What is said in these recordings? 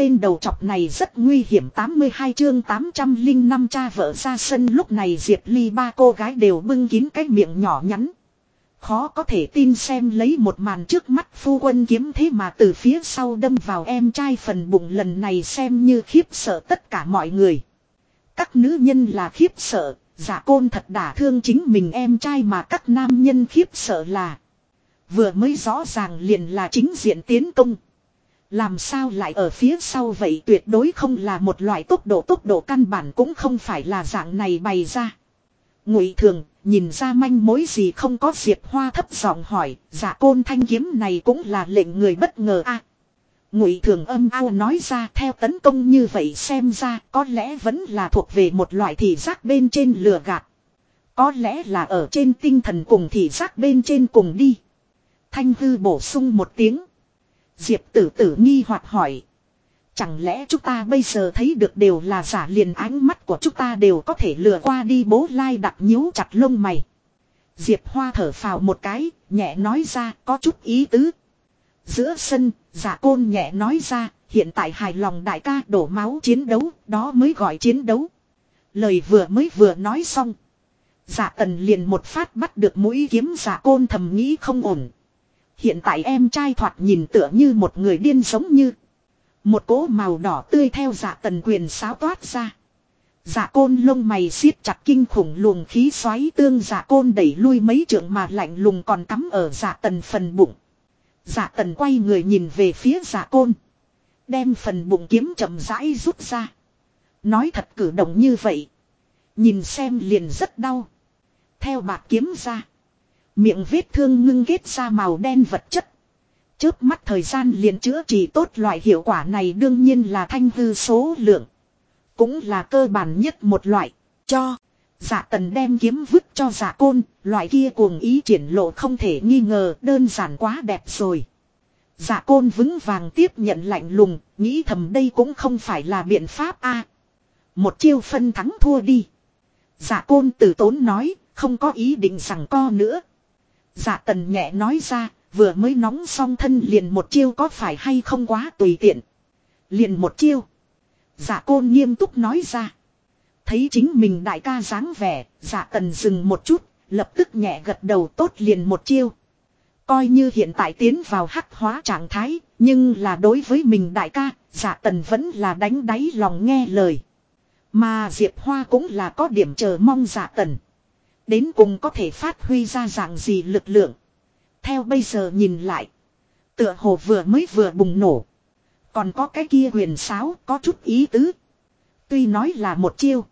tên đầu chọc này rất nguy hiểm 82 chương 805 cha vợ ra sân lúc này Diệp Ly ba cô gái đều bưng kín cái miệng nhỏ nhắn. Khó có thể tin xem lấy một màn trước mắt phu quân kiếm thế mà từ phía sau đâm vào em trai phần bụng lần này xem như khiếp sợ tất cả mọi người. Các nữ nhân là khiếp sợ, giả côn thật đả thương chính mình em trai mà các nam nhân khiếp sợ là. Vừa mới rõ ràng liền là chính diện tiến công. Làm sao lại ở phía sau vậy tuyệt đối không là một loại tốc độ tốc độ căn bản cũng không phải là dạng này bày ra. Ngụy thường, nhìn ra manh mối gì không có Diệp Hoa thấp giọng hỏi, giả côn thanh kiếm này cũng là lệnh người bất ngờ a. Ngụy thường âm ao nói ra theo tấn công như vậy xem ra có lẽ vẫn là thuộc về một loại thị giác bên trên lừa gạt. Có lẽ là ở trên tinh thần cùng thị giác bên trên cùng đi. Thanh hư bổ sung một tiếng. Diệp tử tử nghi hoặc hỏi. Chẳng lẽ chúng ta bây giờ thấy được đều là giả liền ánh mắt của chúng ta đều có thể lừa qua đi bố lai đặt nhíu chặt lông mày. Diệp Hoa thở phào một cái, nhẹ nói ra có chút ý tứ. Giữa sân, giả côn nhẹ nói ra, hiện tại hài lòng đại ca đổ máu chiến đấu, đó mới gọi chiến đấu. Lời vừa mới vừa nói xong. Giả tần liền một phát bắt được mũi kiếm giả côn thầm nghĩ không ổn. Hiện tại em trai thoạt nhìn tựa như một người điên giống như. Một cỗ màu đỏ tươi theo dạ tần quyền sáo toát ra. Dạ côn lông mày siết chặt kinh khủng luồng khí xoáy tương dạ côn đẩy lui mấy trượng mà lạnh lùng còn cắm ở dạ tần phần bụng. Dạ tần quay người nhìn về phía dạ côn. Đem phần bụng kiếm chậm rãi rút ra. Nói thật cử động như vậy. Nhìn xem liền rất đau. Theo bạc kiếm ra. Miệng vết thương ngưng ghét ra màu đen vật chất. Chớp mắt thời gian liền chữa trị tốt loại hiệu quả này đương nhiên là thanh hư số lượng. Cũng là cơ bản nhất một loại. Cho. Giả tần đem kiếm vứt cho giả côn. Loại kia cuồng ý triển lộ không thể nghi ngờ, đơn giản quá đẹp rồi. Giả côn vững vàng tiếp nhận lạnh lùng. Nghĩ thầm đây cũng không phải là biện pháp a Một chiêu phân thắng thua đi. Giả côn tử tốn nói. Không có ý định rằng co nữa dạ tần nhẹ nói ra Vừa mới nóng xong thân liền một chiêu có phải hay không quá tùy tiện. Liền một chiêu. Dạ côn nghiêm túc nói ra. Thấy chính mình đại ca dáng vẻ, dạ tần dừng một chút, lập tức nhẹ gật đầu tốt liền một chiêu. Coi như hiện tại tiến vào hắc hóa trạng thái, nhưng là đối với mình đại ca, dạ tần vẫn là đánh đáy lòng nghe lời. Mà Diệp Hoa cũng là có điểm chờ mong dạ tần. Đến cùng có thể phát huy ra dạng gì lực lượng. Theo bây giờ nhìn lại. Tựa hồ vừa mới vừa bùng nổ. Còn có cái kia huyền sáo có chút ý tứ. Tuy nói là một chiêu.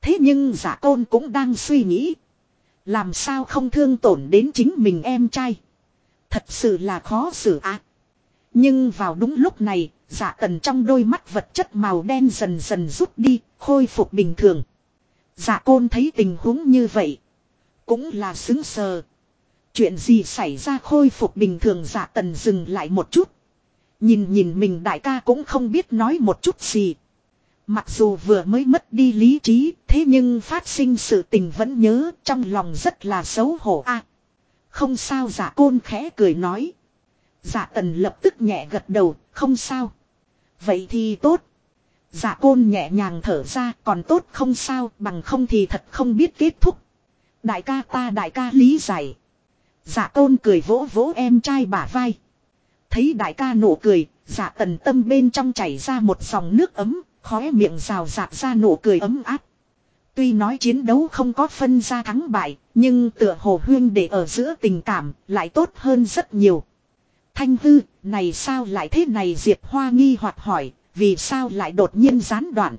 Thế nhưng giả côn cũng đang suy nghĩ. Làm sao không thương tổn đến chính mình em trai. Thật sự là khó xử ác. Nhưng vào đúng lúc này, giả tần trong đôi mắt vật chất màu đen dần dần rút đi, khôi phục bình thường. Giả côn thấy tình huống như vậy. Cũng là xứng sờ. Chuyện gì xảy ra khôi phục bình thường giả tần dừng lại một chút. Nhìn nhìn mình đại ca cũng không biết nói một chút gì. Mặc dù vừa mới mất đi lý trí, thế nhưng phát sinh sự tình vẫn nhớ, trong lòng rất là xấu hổ a. À, không sao giả côn khẽ cười nói. Giả tần lập tức nhẹ gật đầu, không sao. Vậy thì tốt. Giả côn nhẹ nhàng thở ra, còn tốt không sao, bằng không thì thật không biết kết thúc. Đại ca ta đại ca lý giải. Dạ tôn cười vỗ vỗ em trai bả vai. Thấy đại ca nụ cười, dạ tần tâm bên trong chảy ra một dòng nước ấm, khóe miệng rào rạc ra nụ cười ấm áp. Tuy nói chiến đấu không có phân ra thắng bại, nhưng tựa hồ huyên để ở giữa tình cảm lại tốt hơn rất nhiều. Thanh hư, này sao lại thế này Diệp Hoa nghi hoặc hỏi, vì sao lại đột nhiên gián đoạn.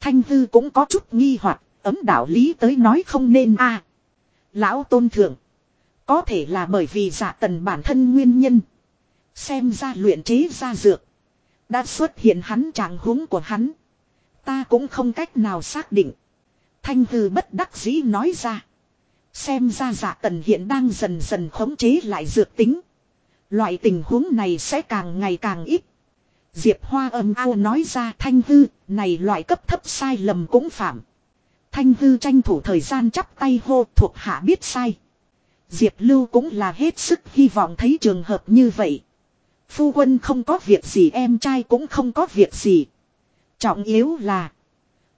Thanh hư cũng có chút nghi hoặc ấm đạo lý tới nói không nên a Lão tôn thượng. Có thể là bởi vì giả tần bản thân nguyên nhân. Xem ra luyện chế ra dược. Đã xuất hiện hắn trạng huống của hắn. Ta cũng không cách nào xác định. Thanh hư bất đắc dĩ nói ra. Xem ra giả tần hiện đang dần dần khống chế lại dược tính. Loại tình huống này sẽ càng ngày càng ít. Diệp Hoa âm ao nói ra thanh hư, này loại cấp thấp sai lầm cũng phạm. Thanh hư tranh thủ thời gian chắp tay hô thuộc hạ biết sai. Diệp Lưu cũng là hết sức hy vọng thấy trường hợp như vậy. Phu quân không có việc gì em trai cũng không có việc gì. Trọng yếu là.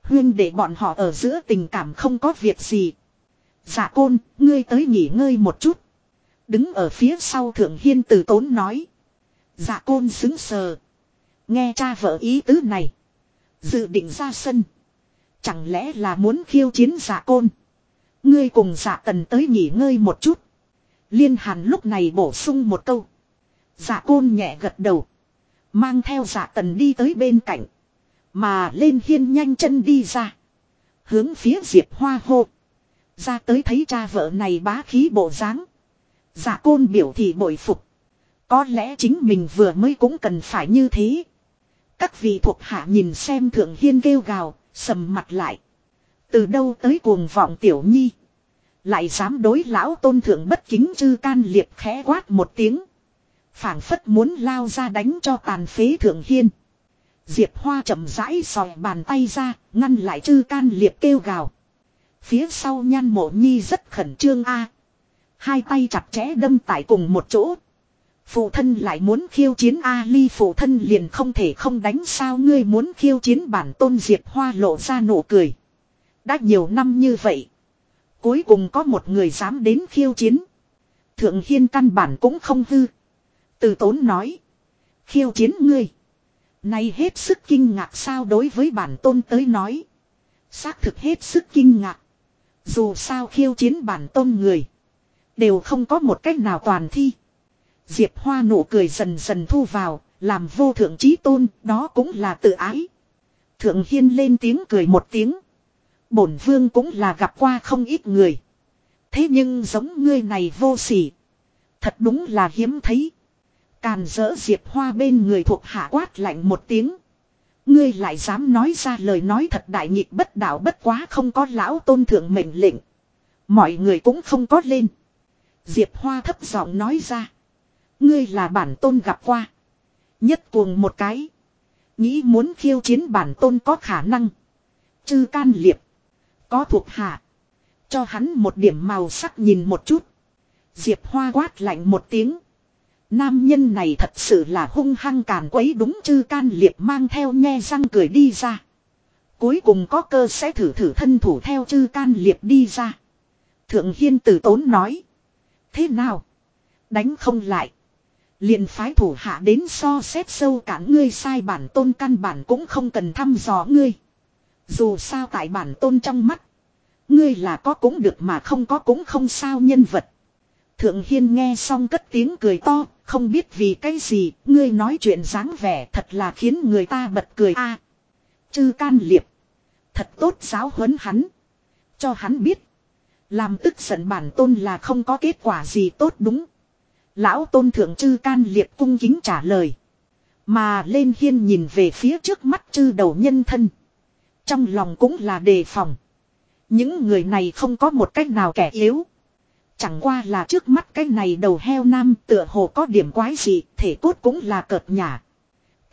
Huyên để bọn họ ở giữa tình cảm không có việc gì. Dạ côn, ngươi tới nghỉ ngơi một chút. Đứng ở phía sau thượng hiên từ tốn nói. Dạ côn xứng sờ. Nghe cha vợ ý tứ này. Dự định ra sân. Chẳng lẽ là muốn khiêu chiến giả côn. Ngươi cùng giả tần tới nghỉ ngơi một chút. Liên hàn lúc này bổ sung một câu. giả côn nhẹ gật đầu. Mang theo giả tần đi tới bên cạnh. Mà lên hiên nhanh chân đi ra. Hướng phía diệp hoa hô. Ra tới thấy cha vợ này bá khí bộ dáng. giả côn biểu thị bội phục. Có lẽ chính mình vừa mới cũng cần phải như thế. Các vị thuộc hạ nhìn xem thượng hiên kêu gào, sầm mặt lại. Từ đâu tới cuồng vọng tiểu nhi. Lại dám đối lão tôn thượng bất kính chư can liệp khẽ quát một tiếng. phảng phất muốn lao ra đánh cho tàn phế thượng hiên. Diệp Hoa chậm rãi sòi bàn tay ra, ngăn lại chư can liệp kêu gào. Phía sau nhan mộ nhi rất khẩn trương a Hai tay chặt chẽ đâm tại cùng một chỗ. Phụ thân lại muốn khiêu chiến A ly phụ thân liền không thể không đánh sao ngươi muốn khiêu chiến bản tôn Diệp Hoa lộ ra nụ cười. Đã nhiều năm như vậy. Cuối cùng có một người dám đến khiêu chiến. Thượng Hiên căn bản cũng không hư. Từ tốn nói. Khiêu chiến ngươi. Nay hết sức kinh ngạc sao đối với bản tôn tới nói. Xác thực hết sức kinh ngạc. Dù sao khiêu chiến bản tôn người. Đều không có một cách nào toàn thi. Diệp Hoa nụ cười dần dần thu vào, làm vô thượng trí tôn, đó cũng là tự ái. Thượng Hiên lên tiếng cười một tiếng. Bổn vương cũng là gặp qua không ít người. Thế nhưng giống ngươi này vô sỉ. Thật đúng là hiếm thấy. Càn dỡ Diệp Hoa bên người thuộc hạ quát lạnh một tiếng. Ngươi lại dám nói ra lời nói thật đại nghịch bất đạo bất quá không có lão tôn thượng mệnh lệnh. Mọi người cũng không có lên. Diệp Hoa thấp giọng nói ra. Ngươi là bản tôn gặp qua. Nhất cuồng một cái. Nghĩ muốn khiêu chiến bản tôn có khả năng. Chư can liệp. Có thuộc hạ. Cho hắn một điểm màu sắc nhìn một chút. Diệp Hoa quát lạnh một tiếng. Nam nhân này thật sự là hung hăng càn quấy đúng chư can liệp mang theo nhe răng cười đi ra. Cuối cùng có cơ sẽ thử thử thân thủ theo chư can liệp đi ra. Thượng Hiên tử tốn nói. Thế nào? Đánh không lại liền phái thủ hạ đến so xét sâu cả ngươi sai bản tôn căn bản cũng không cần thăm dò ngươi. Dù sao tại bản tôn trong mắt. Ngươi là có cũng được mà không có cũng không sao nhân vật. Thượng Hiên nghe xong cất tiếng cười to, không biết vì cái gì, ngươi nói chuyện dáng vẻ thật là khiến người ta bật cười a. À, chư can liệp. Thật tốt giáo huấn hắn. Cho hắn biết. Làm tức giận bản tôn là không có kết quả gì tốt đúng. Lão tôn thượng chư can liệp cung kính trả lời. Mà lên hiên nhìn về phía trước mắt chư đầu nhân thân. Trong lòng cũng là đề phòng. Những người này không có một cách nào kẻ yếu. Chẳng qua là trước mắt cái này đầu heo nam tựa hồ có điểm quái gì, thể cốt cũng là cợt nhả.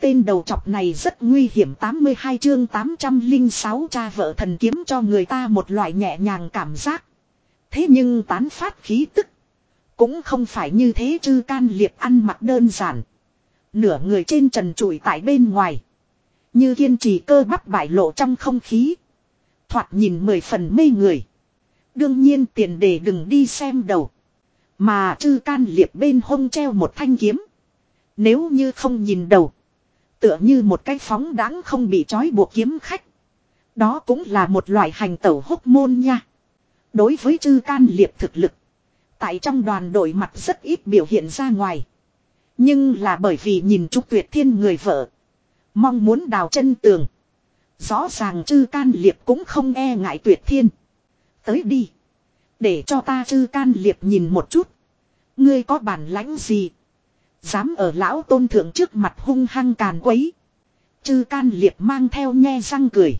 Tên đầu chọc này rất nguy hiểm 82 chương 806 cha vợ thần kiếm cho người ta một loại nhẹ nhàng cảm giác. Thế nhưng tán phát khí tức. Cũng không phải như thế chư can liệt ăn mặc đơn giản. Nửa người trên trần trụi tại bên ngoài. Như kiên trì cơ bắp bại lộ trong không khí. Thoạt nhìn mười phần mê người. Đương nhiên tiền đề đừng đi xem đầu. Mà chư can liệp bên hông treo một thanh kiếm. Nếu như không nhìn đầu. Tựa như một cái phóng đáng không bị trói buộc kiếm khách. Đó cũng là một loại hành tẩu hốc môn nha. Đối với chư can liệp thực lực. Tại trong đoàn đội mặt rất ít biểu hiện ra ngoài. Nhưng là bởi vì nhìn Trúc Tuyệt Thiên người vợ. Mong muốn đào chân tường. Rõ ràng chư can liệp cũng không e ngại Tuyệt Thiên. Tới đi. Để cho ta chư can liệp nhìn một chút. Ngươi có bản lãnh gì? Dám ở lão tôn thượng trước mặt hung hăng càn quấy. Chư can liệp mang theo nhe răng cười.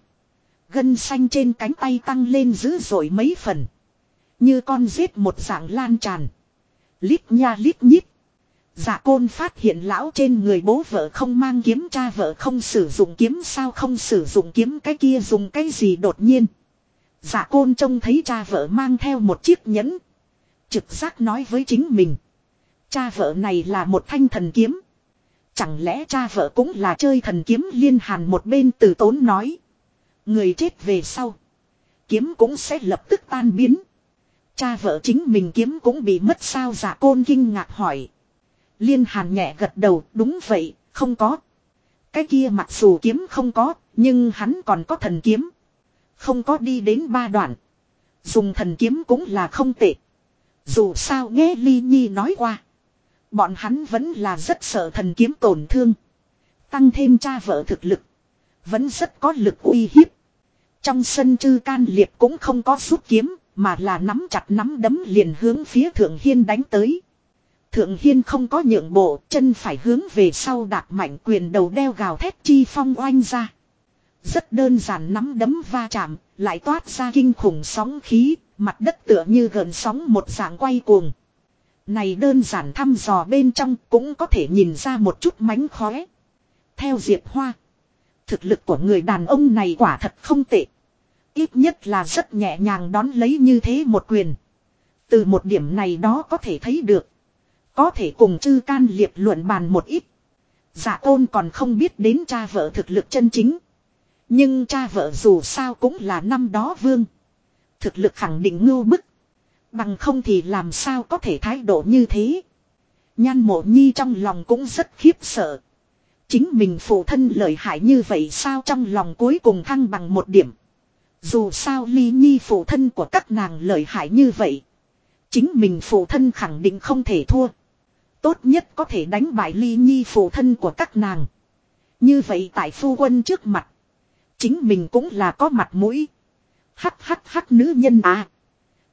Gân xanh trên cánh tay tăng lên dữ dội mấy phần. Như con giết một dạng lan tràn. Lít nha lít nhít. Dạ côn phát hiện lão trên người bố vợ không mang kiếm, cha vợ không sử dụng kiếm, sao không sử dụng kiếm, cái kia dùng cái gì đột nhiên. Dạ côn trông thấy cha vợ mang theo một chiếc nhẫn. Trực giác nói với chính mình. Cha vợ này là một thanh thần kiếm. Chẳng lẽ cha vợ cũng là chơi thần kiếm liên hàn một bên từ tốn nói. Người chết về sau. Kiếm cũng sẽ lập tức tan biến. Cha vợ chính mình kiếm cũng bị mất sao giả côn kinh ngạc hỏi. Liên hàn nhẹ gật đầu, đúng vậy, không có. Cái kia mặc dù kiếm không có, nhưng hắn còn có thần kiếm. Không có đi đến ba đoạn. Dùng thần kiếm cũng là không tệ. Dù sao nghe Ly Nhi nói qua. Bọn hắn vẫn là rất sợ thần kiếm tổn thương. Tăng thêm cha vợ thực lực. Vẫn rất có lực uy hiếp. Trong sân chư can liệp cũng không có rút kiếm. Mà là nắm chặt nắm đấm liền hướng phía Thượng Hiên đánh tới. Thượng Hiên không có nhượng bộ, chân phải hướng về sau đạp mạnh quyền đầu đeo gào thét chi phong oanh ra. Rất đơn giản nắm đấm va chạm, lại toát ra kinh khủng sóng khí, mặt đất tựa như gần sóng một dạng quay cuồng. Này đơn giản thăm dò bên trong cũng có thể nhìn ra một chút mánh khóe. Theo Diệp Hoa, thực lực của người đàn ông này quả thật không tệ. Ít nhất là rất nhẹ nhàng đón lấy như thế một quyền. Từ một điểm này đó có thể thấy được. Có thể cùng chư can liệp luận bàn một ít. Giả dạ ôn còn không biết đến cha vợ thực lực chân chính. Nhưng cha vợ dù sao cũng là năm đó vương. Thực lực khẳng định ngưu bức. Bằng không thì làm sao có thể thái độ như thế. Nhan mộ nhi trong lòng cũng rất khiếp sợ. Chính mình phụ thân lợi hại như vậy sao trong lòng cuối cùng thăng bằng một điểm. Dù sao ly nhi phụ thân của các nàng lợi hại như vậy. Chính mình phụ thân khẳng định không thể thua. Tốt nhất có thể đánh bại ly nhi phụ thân của các nàng. Như vậy tại phu quân trước mặt. Chính mình cũng là có mặt mũi. Hắc hắc hắc nữ nhân à.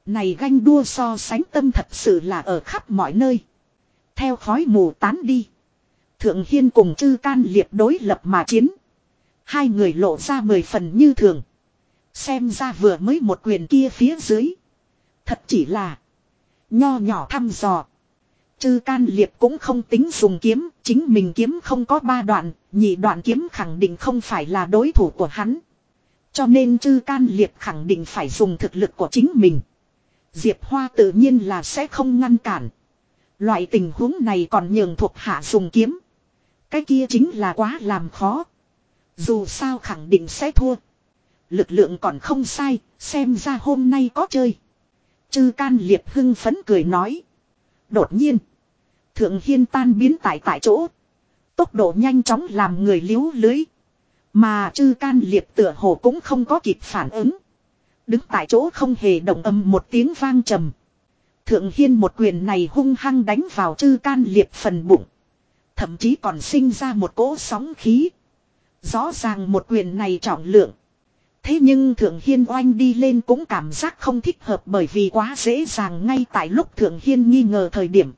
Này ganh đua so sánh tâm thật sự là ở khắp mọi nơi. Theo khói mù tán đi. Thượng Hiên cùng chư can liệt đối lập mà chiến. Hai người lộ ra mười phần như thường. Xem ra vừa mới một quyền kia phía dưới. Thật chỉ là. Nho nhỏ thăm dò. Chư can liệp cũng không tính dùng kiếm. Chính mình kiếm không có ba đoạn. Nhị đoạn kiếm khẳng định không phải là đối thủ của hắn. Cho nên chư can liệp khẳng định phải dùng thực lực của chính mình. Diệp Hoa tự nhiên là sẽ không ngăn cản. Loại tình huống này còn nhường thuộc hạ dùng kiếm. Cái kia chính là quá làm khó. Dù sao khẳng định sẽ thua. Lực lượng còn không sai, xem ra hôm nay có chơi. Chư can liệt hưng phấn cười nói. Đột nhiên. Thượng hiên tan biến tại tại chỗ. Tốc độ nhanh chóng làm người liếu lưới. Mà chư can liệt tựa hồ cũng không có kịp phản ứng. Đứng tại chỗ không hề động âm một tiếng vang trầm. Thượng hiên một quyền này hung hăng đánh vào chư can liệt phần bụng. Thậm chí còn sinh ra một cỗ sóng khí. Rõ ràng một quyền này trọng lượng. Thế nhưng Thượng Hiên oanh đi lên cũng cảm giác không thích hợp bởi vì quá dễ dàng ngay tại lúc Thượng Hiên nghi ngờ thời điểm.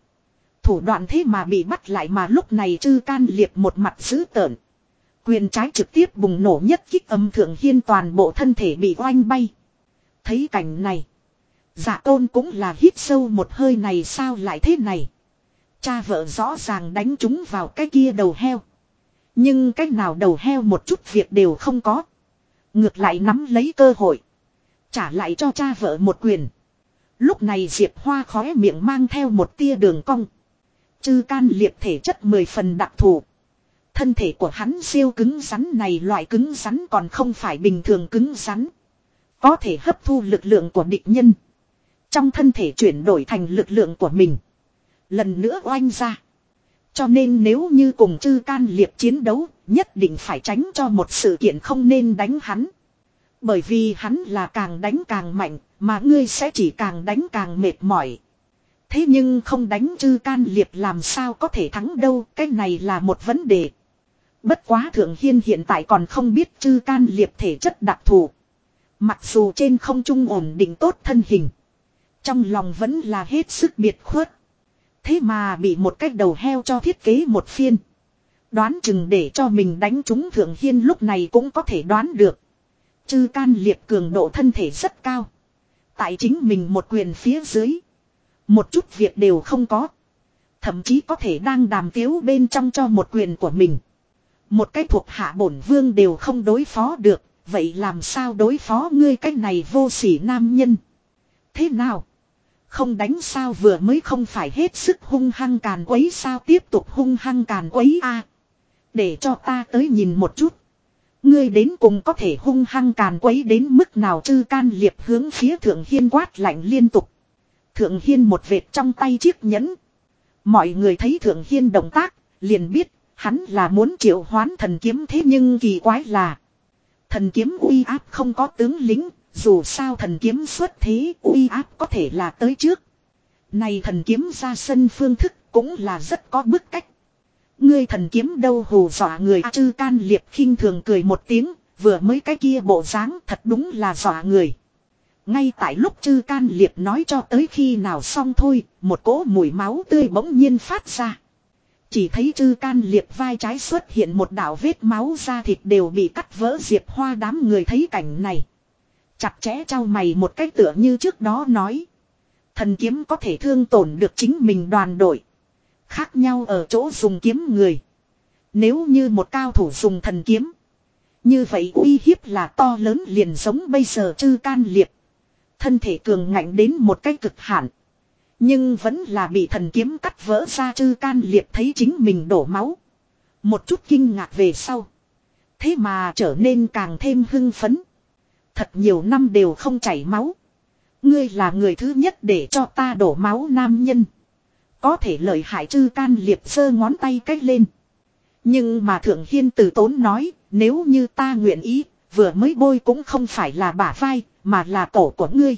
Thủ đoạn thế mà bị bắt lại mà lúc này chư can liệp một mặt dữ tợn. Quyền trái trực tiếp bùng nổ nhất kích âm Thượng Hiên toàn bộ thân thể bị oanh bay. Thấy cảnh này. giả tôn cũng là hít sâu một hơi này sao lại thế này. Cha vợ rõ ràng đánh chúng vào cái kia đầu heo. Nhưng cách nào đầu heo một chút việc đều không có. Ngược lại nắm lấy cơ hội. Trả lại cho cha vợ một quyền. Lúc này Diệp Hoa khóe miệng mang theo một tia đường cong. Chư can liệt thể chất mười phần đặc thù. Thân thể của hắn siêu cứng rắn này loại cứng rắn còn không phải bình thường cứng rắn. Có thể hấp thu lực lượng của địch nhân. Trong thân thể chuyển đổi thành lực lượng của mình. Lần nữa oanh ra. Cho nên nếu như cùng chư can liệt chiến đấu, nhất định phải tránh cho một sự kiện không nên đánh hắn. Bởi vì hắn là càng đánh càng mạnh, mà ngươi sẽ chỉ càng đánh càng mệt mỏi. Thế nhưng không đánh chư can liệt làm sao có thể thắng đâu, cái này là một vấn đề. Bất quá Thượng Hiên hiện tại còn không biết chư can liệt thể chất đặc thù. Mặc dù trên không trung ổn định tốt thân hình. Trong lòng vẫn là hết sức biệt khuất. Thế mà bị một cách đầu heo cho thiết kế một phiên. Đoán chừng để cho mình đánh trúng Thượng Hiên lúc này cũng có thể đoán được. Chư can liệt cường độ thân thể rất cao. Tại chính mình một quyền phía dưới. Một chút việc đều không có. Thậm chí có thể đang đàm tiếu bên trong cho một quyền của mình. Một cái thuộc hạ bổn vương đều không đối phó được. Vậy làm sao đối phó ngươi cái này vô sỉ nam nhân? Thế nào? Không đánh sao vừa mới không phải hết sức hung hăng càn quấy sao tiếp tục hung hăng càn quấy a Để cho ta tới nhìn một chút. Ngươi đến cùng có thể hung hăng càn quấy đến mức nào chư can liệp hướng phía thượng hiên quát lạnh liên tục. Thượng hiên một vệt trong tay chiếc nhẫn. Mọi người thấy thượng hiên động tác, liền biết, hắn là muốn triệu hoán thần kiếm thế nhưng kỳ quái là. Thần kiếm uy áp không có tướng lính, dù sao thần kiếm xuất thế uy áp có thể là tới trước. Này thần kiếm ra sân phương thức cũng là rất có bức cách. Ngươi thần kiếm đâu hù dọa người A chư can liệp khinh thường cười một tiếng, vừa mới cái kia bộ dáng thật đúng là dọa người. Ngay tại lúc chư can liệp nói cho tới khi nào xong thôi, một cỗ mùi máu tươi bỗng nhiên phát ra. Chỉ thấy chư can liệp vai trái xuất hiện một đạo vết máu da thịt đều bị cắt vỡ diệp hoa đám người thấy cảnh này. Chặt chẽ trao mày một cách tựa như trước đó nói. Thần kiếm có thể thương tổn được chính mình đoàn đội. Khác nhau ở chỗ dùng kiếm người. Nếu như một cao thủ dùng thần kiếm. Như vậy uy hiếp là to lớn liền giống bây giờ chư can liệp. Thân thể cường ngạnh đến một cái cực hạn. Nhưng vẫn là bị thần kiếm cắt vỡ ra chư can liệp thấy chính mình đổ máu. Một chút kinh ngạc về sau. Thế mà trở nên càng thêm hưng phấn. Thật nhiều năm đều không chảy máu. Ngươi là người thứ nhất để cho ta đổ máu nam nhân. Có thể lợi hại chư can liệp sơ ngón tay cách lên. Nhưng mà thượng hiên từ tốn nói, nếu như ta nguyện ý, vừa mới bôi cũng không phải là bả vai, mà là cổ của ngươi.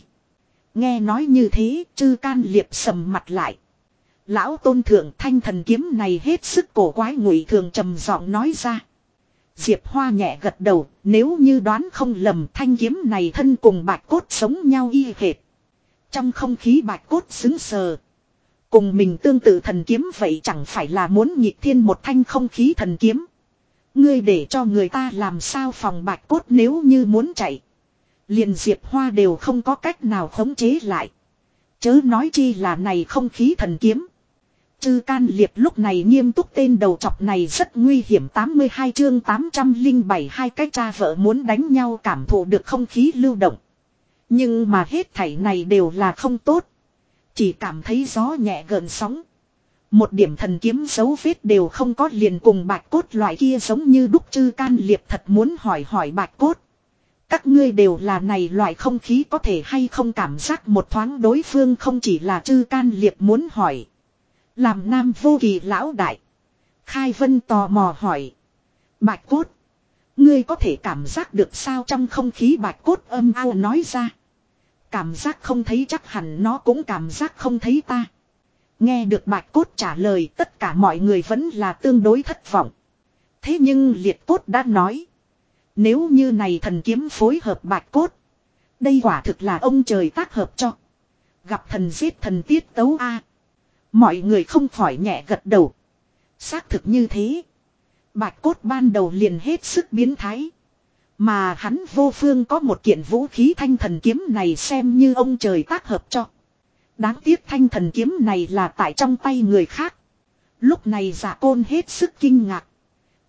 Nghe nói như thế, chư can liệp sầm mặt lại. Lão tôn thượng thanh thần kiếm này hết sức cổ quái ngụy thường trầm giọng nói ra. Diệp Hoa nhẹ gật đầu, nếu như đoán không lầm thanh kiếm này thân cùng bạch cốt sống nhau y hệt. Trong không khí bạch cốt xứng sờ. Cùng mình tương tự thần kiếm vậy chẳng phải là muốn nhịp thiên một thanh không khí thần kiếm. Ngươi để cho người ta làm sao phòng bạch cốt nếu như muốn chạy. Liền Diệp Hoa đều không có cách nào khống chế lại. Chớ nói chi là này không khí thần kiếm. Chư can liệp lúc này nghiêm túc tên đầu chọc này rất nguy hiểm 82 chương 807 hai cái cha vợ muốn đánh nhau cảm thụ được không khí lưu động. Nhưng mà hết thảy này đều là không tốt. Chỉ cảm thấy gió nhẹ gần sóng. Một điểm thần kiếm dấu vết đều không có liền cùng bạch cốt loại kia giống như đúc chư can liệp thật muốn hỏi hỏi bạch cốt. Các ngươi đều là này loại không khí có thể hay không cảm giác một thoáng đối phương không chỉ là chư can liệp muốn hỏi. Làm nam vô kỳ lão đại. Khai vân tò mò hỏi. Bạch cốt. Ngươi có thể cảm giác được sao trong không khí bạch cốt âm ao nói ra. Cảm giác không thấy chắc hẳn nó cũng cảm giác không thấy ta. Nghe được bạch cốt trả lời, tất cả mọi người vẫn là tương đối thất vọng. Thế nhưng liệt cốt đã nói. Nếu như này thần kiếm phối hợp bạch cốt. Đây quả thực là ông trời tác hợp cho. Gặp thần giết thần tiết tấu A. Mọi người không khỏi nhẹ gật đầu. Xác thực như thế. Bạch cốt ban đầu liền hết sức biến thái. Mà hắn vô phương có một kiện vũ khí thanh thần kiếm này xem như ông trời tác hợp cho. Đáng tiếc thanh thần kiếm này là tại trong tay người khác. Lúc này giả côn hết sức kinh ngạc.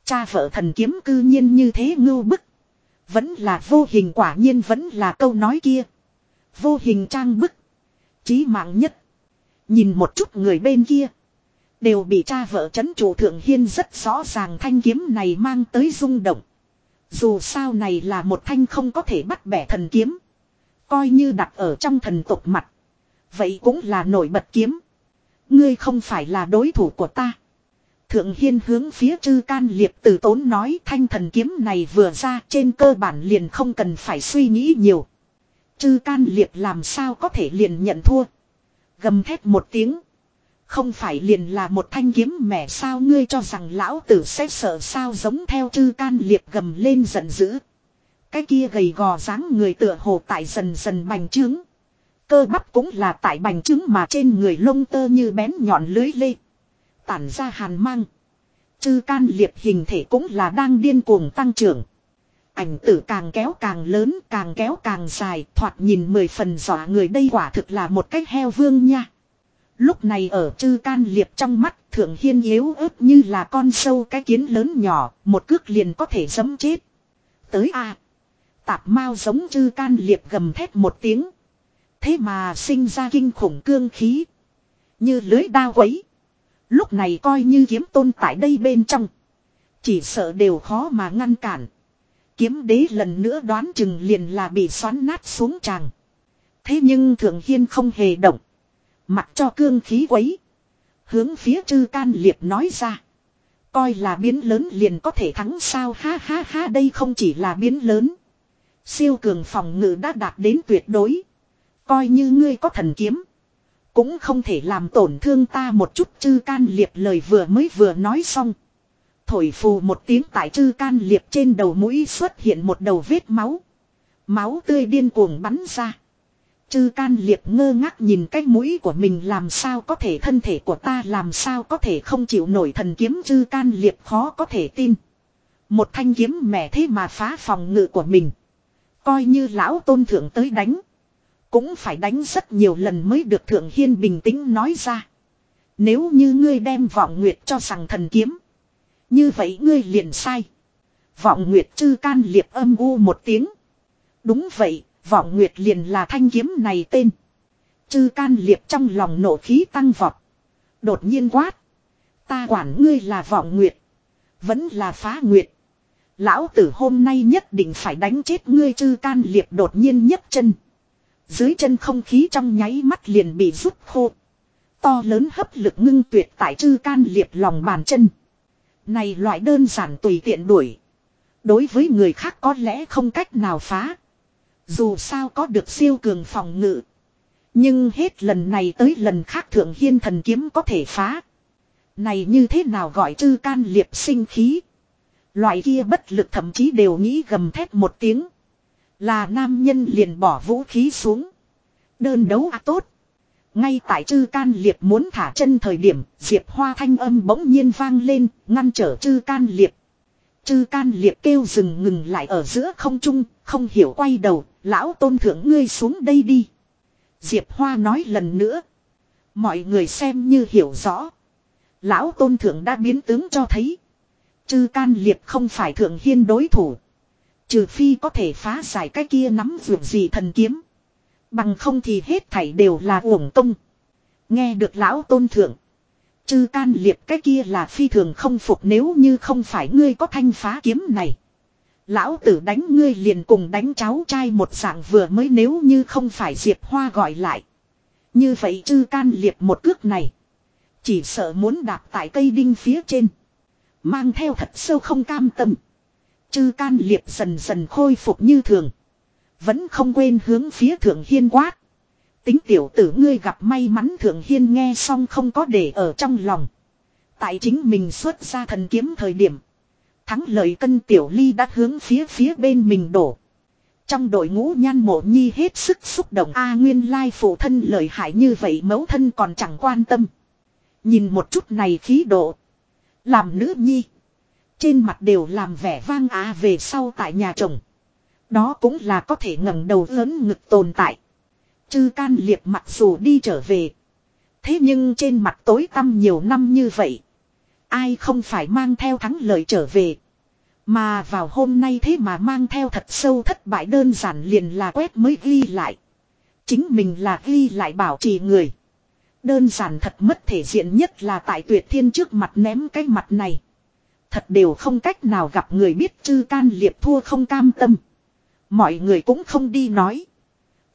Cha vợ thần kiếm cư nhiên như thế ngưu bức. Vẫn là vô hình quả nhiên vẫn là câu nói kia. Vô hình trang bức. Chí mạng nhất. Nhìn một chút người bên kia. Đều bị cha vợ chấn chủ thượng hiên rất rõ ràng thanh kiếm này mang tới rung động. Dù sao này là một thanh không có thể bắt bẻ thần kiếm. Coi như đặt ở trong thần tục mặt. Vậy cũng là nổi bật kiếm. Ngươi không phải là đối thủ của ta. Thượng Hiên hướng phía chư can liệp tử tốn nói thanh thần kiếm này vừa ra trên cơ bản liền không cần phải suy nghĩ nhiều. Chư can liệp làm sao có thể liền nhận thua. Gầm thét một tiếng. Không phải liền là một thanh kiếm mẻ sao ngươi cho rằng lão tử sẽ sợ sao giống theo chư can liệp gầm lên giận dữ. Cái kia gầy gò dáng người tựa hồ tại dần dần bành trướng. Cơ bắp cũng là tại bành trướng mà trên người lông tơ như bén nhọn lưới lê. Tản ra hàn mang. Chư can liệp hình thể cũng là đang điên cuồng tăng trưởng. Ảnh tử càng kéo càng lớn, càng kéo càng dài, thoạt nhìn mười phần dọa người đây quả thực là một cách heo vương nha. Lúc này ở chư can liệp trong mắt, thượng hiên yếu ớt như là con sâu cái kiến lớn nhỏ, một cước liền có thể giấm chết. Tới a Tạp mau giống chư can liệp gầm thét một tiếng. Thế mà sinh ra kinh khủng cương khí. Như lưới đao quấy. Lúc này coi như kiếm tôn tại đây bên trong. Chỉ sợ đều khó mà ngăn cản. Kiếm đế lần nữa đoán chừng liền là bị xoắn nát xuống tràng. Thế nhưng thượng hiên không hề động. Mặc cho cương khí quấy. Hướng phía chư can liệt nói ra. Coi là biến lớn liền có thể thắng sao ha ha ha, đây không chỉ là biến lớn. Siêu cường phòng ngự đã đạt đến tuyệt đối. Coi như ngươi có thần kiếm. Cũng không thể làm tổn thương ta một chút chư can liệt lời vừa mới vừa nói xong. Thổi phù một tiếng tại chư can liệp trên đầu mũi xuất hiện một đầu vết máu. Máu tươi điên cuồng bắn ra. Chư can liệp ngơ ngác nhìn cái mũi của mình làm sao có thể thân thể của ta làm sao có thể không chịu nổi thần kiếm chư can liệp khó có thể tin. Một thanh kiếm mẻ thế mà phá phòng ngự của mình. Coi như lão tôn thượng tới đánh. Cũng phải đánh rất nhiều lần mới được thượng hiên bình tĩnh nói ra. Nếu như ngươi đem vọng nguyệt cho rằng thần kiếm. Như vậy ngươi liền sai. Vọng nguyệt chư can liệp âm u một tiếng. Đúng vậy, vọng nguyệt liền là thanh kiếm này tên. Chư can liệp trong lòng nổ khí tăng vọt. Đột nhiên quát. Ta quản ngươi là vọng nguyệt. Vẫn là phá nguyệt. Lão tử hôm nay nhất định phải đánh chết ngươi chư can liệp đột nhiên nhấc chân. Dưới chân không khí trong nháy mắt liền bị rút khô. To lớn hấp lực ngưng tuyệt tại chư can liệp lòng bàn chân. Này loại đơn giản tùy tiện đuổi. Đối với người khác có lẽ không cách nào phá. Dù sao có được siêu cường phòng ngự. Nhưng hết lần này tới lần khác thượng hiên thần kiếm có thể phá. Này như thế nào gọi chư can liệp sinh khí. Loại kia bất lực thậm chí đều nghĩ gầm thét một tiếng. Là nam nhân liền bỏ vũ khí xuống. Đơn đấu à tốt. Ngay tại chư can liệt muốn thả chân thời điểm, diệp hoa thanh âm bỗng nhiên vang lên, ngăn trở chư can liệt. Chư can liệt kêu dừng ngừng lại ở giữa không trung, không hiểu quay đầu, lão tôn thượng ngươi xuống đây đi. Diệp hoa nói lần nữa. Mọi người xem như hiểu rõ. Lão tôn thượng đã biến tướng cho thấy. Chư can liệt không phải thượng hiên đối thủ. Trừ phi có thể phá giải cái kia nắm vượt gì thần kiếm. Bằng không thì hết thảy đều là uổng công. Nghe được lão tôn thượng. Chư can liệt cái kia là phi thường không phục nếu như không phải ngươi có thanh phá kiếm này. Lão tử đánh ngươi liền cùng đánh cháu trai một dạng vừa mới nếu như không phải Diệp Hoa gọi lại. Như vậy chư can liệt một cước này. Chỉ sợ muốn đạp tại cây đinh phía trên. Mang theo thật sâu không cam tâm. Chư can liệt dần dần khôi phục như thường. Vẫn không quên hướng phía thượng hiên quát. Tính tiểu tử ngươi gặp may mắn thượng hiên nghe xong không có để ở trong lòng. Tại chính mình xuất ra thần kiếm thời điểm. Thắng lợi cân tiểu ly đã hướng phía phía bên mình đổ. Trong đội ngũ nhan mộ nhi hết sức xúc động, A nguyên lai phụ thân lợi hại như vậy, mẫu thân còn chẳng quan tâm. Nhìn một chút này khí độ. Làm nữ nhi. Trên mặt đều làm vẻ vang á về sau tại nhà chồng. Đó cũng là có thể ngẩng đầu lớn ngực tồn tại. Chư can liệt mặc dù đi trở về. Thế nhưng trên mặt tối tăm nhiều năm như vậy. Ai không phải mang theo thắng lợi trở về. Mà vào hôm nay thế mà mang theo thật sâu thất bại đơn giản liền là quét mới ghi lại. Chính mình là ghi lại bảo trì người. Đơn giản thật mất thể diện nhất là tại tuyệt thiên trước mặt ném cái mặt này. Thật đều không cách nào gặp người biết chư can liệp thua không cam tâm. Mọi người cũng không đi nói.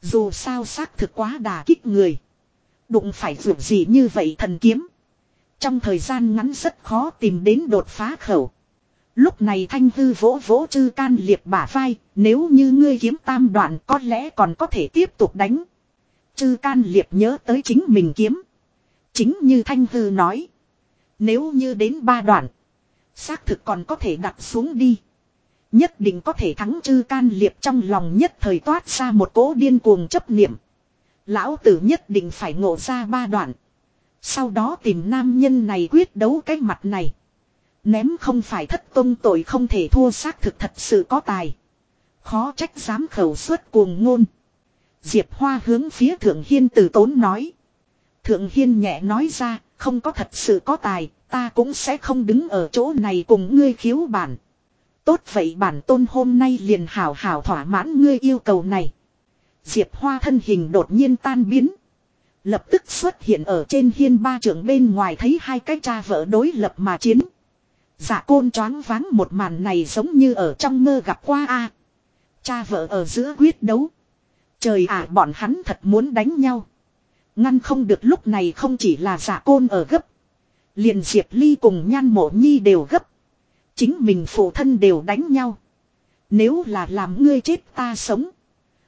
Dù sao xác thực quá đà kích người. Đụng phải dù gì như vậy thần kiếm. Trong thời gian ngắn rất khó tìm đến đột phá khẩu. Lúc này thanh hư vỗ vỗ chư can liệp bả vai, nếu như ngươi kiếm tam đoạn có lẽ còn có thể tiếp tục đánh. Chư can liệp nhớ tới chính mình kiếm. Chính như thanh hư nói. Nếu như đến ba đoạn, xác thực còn có thể đặt xuống đi. Nhất định có thể thắng chư can liệp trong lòng nhất thời toát ra một cỗ điên cuồng chấp niệm. Lão tử nhất định phải ngộ ra ba đoạn. Sau đó tìm nam nhân này quyết đấu cái mặt này. Ném không phải thất tôn tội không thể thua xác thực thật sự có tài. Khó trách dám khẩu suất cuồng ngôn. Diệp Hoa hướng phía Thượng Hiên từ tốn nói. Thượng Hiên nhẹ nói ra, không có thật sự có tài, ta cũng sẽ không đứng ở chỗ này cùng ngươi khiếu bản. Tốt vậy bản tôn hôm nay liền hảo hảo thỏa mãn ngươi yêu cầu này. Diệp Hoa thân hình đột nhiên tan biến. Lập tức xuất hiện ở trên hiên ba trưởng bên ngoài thấy hai cái cha vợ đối lập mà chiến. Dạ côn choáng váng một màn này giống như ở trong mơ gặp qua a Cha vợ ở giữa quyết đấu. Trời ạ, bọn hắn thật muốn đánh nhau. Ngăn không được lúc này không chỉ là giả côn ở gấp. Liền Diệp Ly cùng nhan mộ nhi đều gấp. Chính mình phụ thân đều đánh nhau. Nếu là làm ngươi chết ta sống.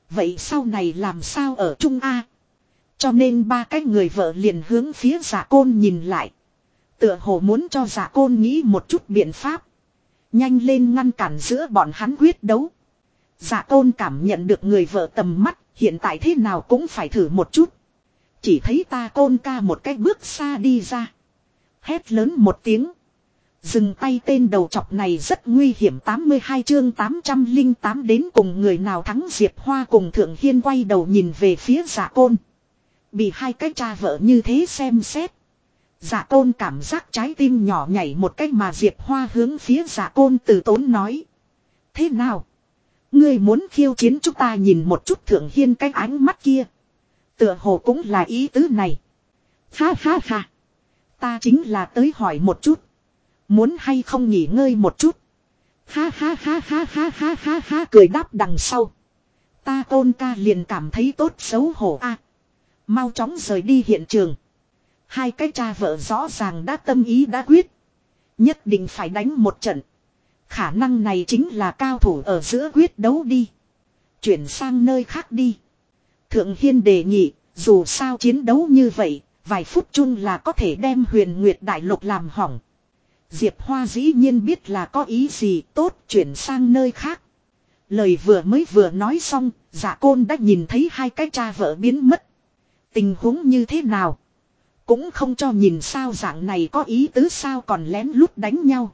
Vậy sau này làm sao ở Trung A? Cho nên ba cái người vợ liền hướng phía giả côn nhìn lại. Tựa hồ muốn cho giả côn nghĩ một chút biện pháp. Nhanh lên ngăn cản giữa bọn hắn quyết đấu. Giả côn cảm nhận được người vợ tầm mắt, hiện tại thế nào cũng phải thử một chút. Chỉ thấy ta côn ca một cái bước xa đi ra. Hét lớn một tiếng. Dừng tay tên đầu chọc này rất nguy hiểm 82 chương 808 đến cùng người nào thắng Diệp Hoa cùng Thượng Hiên quay đầu nhìn về phía giả côn. Bị hai cái cha vợ như thế xem xét. Giả côn cảm giác trái tim nhỏ nhảy một cách mà Diệp Hoa hướng phía giả côn từ tốn nói. Thế nào? Ngươi muốn khiêu chiến chúng ta nhìn một chút Thượng Hiên cái ánh mắt kia. Tựa hồ cũng là ý tứ này. Ha ha ha. Ta chính là tới hỏi một chút. Muốn hay không nghỉ ngơi một chút. Ha ha ha ha ha ha ha ha cười đáp đằng sau. Ta tôn ca liền cảm thấy tốt xấu hổ a. À, mau chóng rời đi hiện trường. Hai cái cha vợ rõ ràng đã tâm ý đã quyết. Nhất định phải đánh một trận. Khả năng này chính là cao thủ ở giữa quyết đấu đi. Chuyển sang nơi khác đi. Thượng Hiên đề nghị, dù sao chiến đấu như vậy, vài phút chung là có thể đem huyền nguyệt đại lục làm hỏng. Diệp Hoa dĩ nhiên biết là có ý gì tốt chuyển sang nơi khác. Lời vừa mới vừa nói xong, giả côn đã nhìn thấy hai cái cha vợ biến mất. Tình huống như thế nào? Cũng không cho nhìn sao dạng này có ý tứ sao còn lén lút đánh nhau.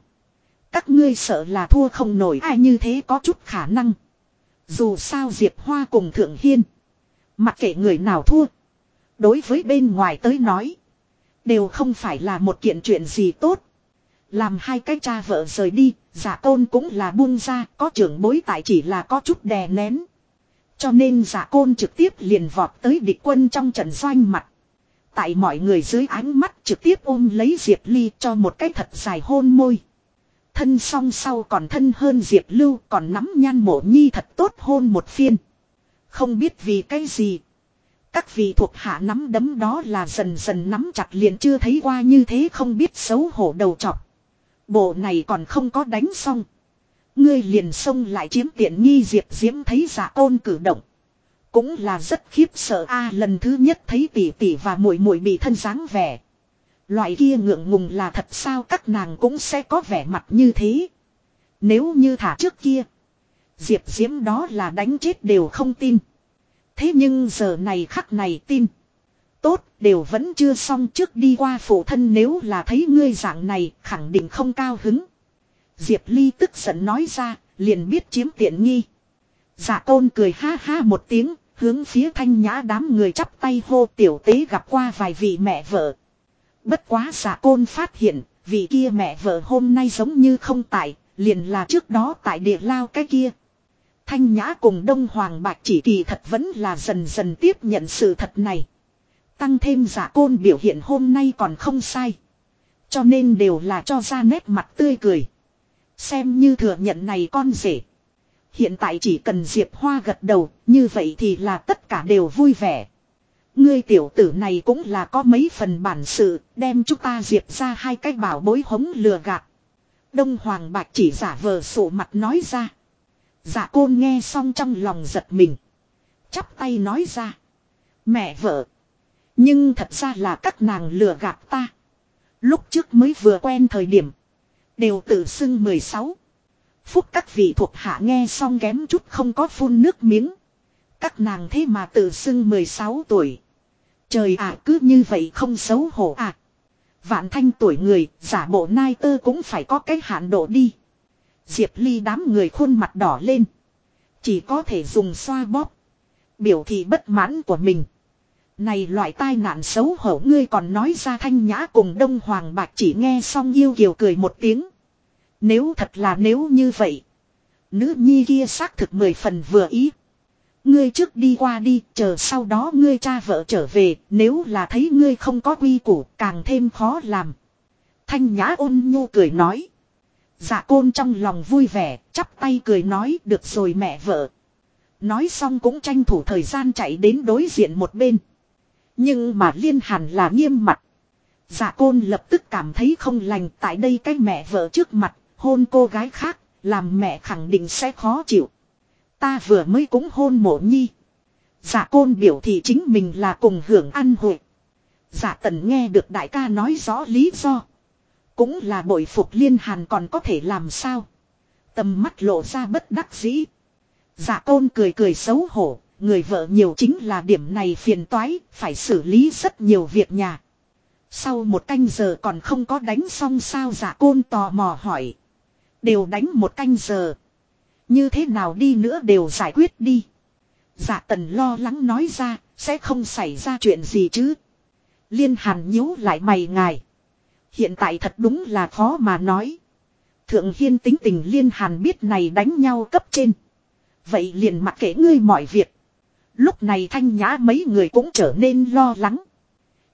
Các ngươi sợ là thua không nổi ai như thế có chút khả năng. Dù sao Diệp Hoa cùng Thượng Hiên. Mặc kệ người nào thua. Đối với bên ngoài tới nói. Đều không phải là một kiện chuyện gì tốt. Làm hai cái cha vợ rời đi, giả côn cũng là buông ra, có trưởng bối tại chỉ là có chút đè nén. Cho nên giả côn trực tiếp liền vọt tới địch quân trong trận doanh mặt. Tại mọi người dưới ánh mắt trực tiếp ôm lấy Diệp Ly cho một cái thật dài hôn môi. Thân song sau còn thân hơn Diệp Lưu còn nắm nhan mộ nhi thật tốt hôn một phiên. Không biết vì cái gì. Các vị thuộc hạ nắm đấm đó là dần dần nắm chặt liền chưa thấy qua như thế không biết xấu hổ đầu chọc. Bộ này còn không có đánh xong. Ngươi liền xông lại chiếm tiện nghi diệp diễm thấy giả ôn cử động. Cũng là rất khiếp sợ a, lần thứ nhất thấy tỷ tỷ và muội muội bị thân dáng vẻ. Loại kia ngượng ngùng là thật sao các nàng cũng sẽ có vẻ mặt như thế. Nếu như thả trước kia. Diệp diễm đó là đánh chết đều không tin. Thế nhưng giờ này khắc này tin. Tốt, đều vẫn chưa xong trước đi qua phụ thân nếu là thấy ngươi dạng này, khẳng định không cao hứng. Diệp Ly tức giận nói ra, liền biết chiếm tiện nghi. Dạ tôn cười ha ha một tiếng, hướng phía thanh nhã đám người chắp tay hô tiểu tế gặp qua vài vị mẹ vợ. Bất quá dạ giả côn phát hiện, vị kia mẹ vợ hôm nay giống như không tại, liền là trước đó tại địa lao cái kia. Thanh nhã cùng Đông Hoàng Bạch chỉ kỳ thật vẫn là dần dần tiếp nhận sự thật này. Tăng thêm giả côn biểu hiện hôm nay còn không sai. Cho nên đều là cho ra nét mặt tươi cười. Xem như thừa nhận này con rể. Hiện tại chỉ cần Diệp Hoa gật đầu, như vậy thì là tất cả đều vui vẻ. Ngươi tiểu tử này cũng là có mấy phần bản sự, đem chúng ta Diệp ra hai cái bảo bối hống lừa gạt. Đông Hoàng Bạch chỉ giả vờ sổ mặt nói ra. Giả côn nghe xong trong lòng giật mình. Chắp tay nói ra. Mẹ vợ. Nhưng thật ra là các nàng lừa gạt ta. Lúc trước mới vừa quen thời điểm. Đều tự xưng 16. Phúc các vị thuộc hạ nghe xong kém chút không có phun nước miếng. Các nàng thế mà tự xưng 16 tuổi. Trời ạ cứ như vậy không xấu hổ à. Vạn thanh tuổi người, giả bộ nai tơ cũng phải có cái hạn độ đi. Diệp Ly đám người khuôn mặt đỏ lên. Chỉ có thể dùng xoa bóp. Biểu thị bất mãn của mình. Này loại tai nạn xấu hổ ngươi còn nói ra thanh nhã cùng Đông Hoàng bạc chỉ nghe xong yêu kiều cười một tiếng. Nếu thật là nếu như vậy. Nữ nhi kia xác thực mười phần vừa ý. Ngươi trước đi qua đi, chờ sau đó ngươi cha vợ trở về, nếu là thấy ngươi không có quy củ, càng thêm khó làm. Thanh nhã ôn nhu cười nói. Dạ côn trong lòng vui vẻ, chắp tay cười nói được rồi mẹ vợ. Nói xong cũng tranh thủ thời gian chạy đến đối diện một bên. Nhưng mà liên hàn là nghiêm mặt. Dạ côn lập tức cảm thấy không lành tại đây cái mẹ vợ trước mặt, hôn cô gái khác, làm mẹ khẳng định sẽ khó chịu. Ta vừa mới cũng hôn mộ nhi. Dạ côn biểu thị chính mình là cùng hưởng ăn hội. Dạ tần nghe được đại ca nói rõ lý do. Cũng là bội phục liên hàn còn có thể làm sao. Tầm mắt lộ ra bất đắc dĩ. Dạ côn cười cười xấu hổ. Người vợ nhiều chính là điểm này phiền toái. Phải xử lý rất nhiều việc nhà. Sau một canh giờ còn không có đánh xong sao dạ côn tò mò hỏi. Đều đánh một canh giờ. Như thế nào đi nữa đều giải quyết đi. Dạ tần lo lắng nói ra, sẽ không xảy ra chuyện gì chứ. Liên hàn nhíu lại mày ngài. Hiện tại thật đúng là khó mà nói. Thượng Hiên tính tình liên hàn biết này đánh nhau cấp trên. Vậy liền mặc kệ ngươi mọi việc. Lúc này thanh nhã mấy người cũng trở nên lo lắng.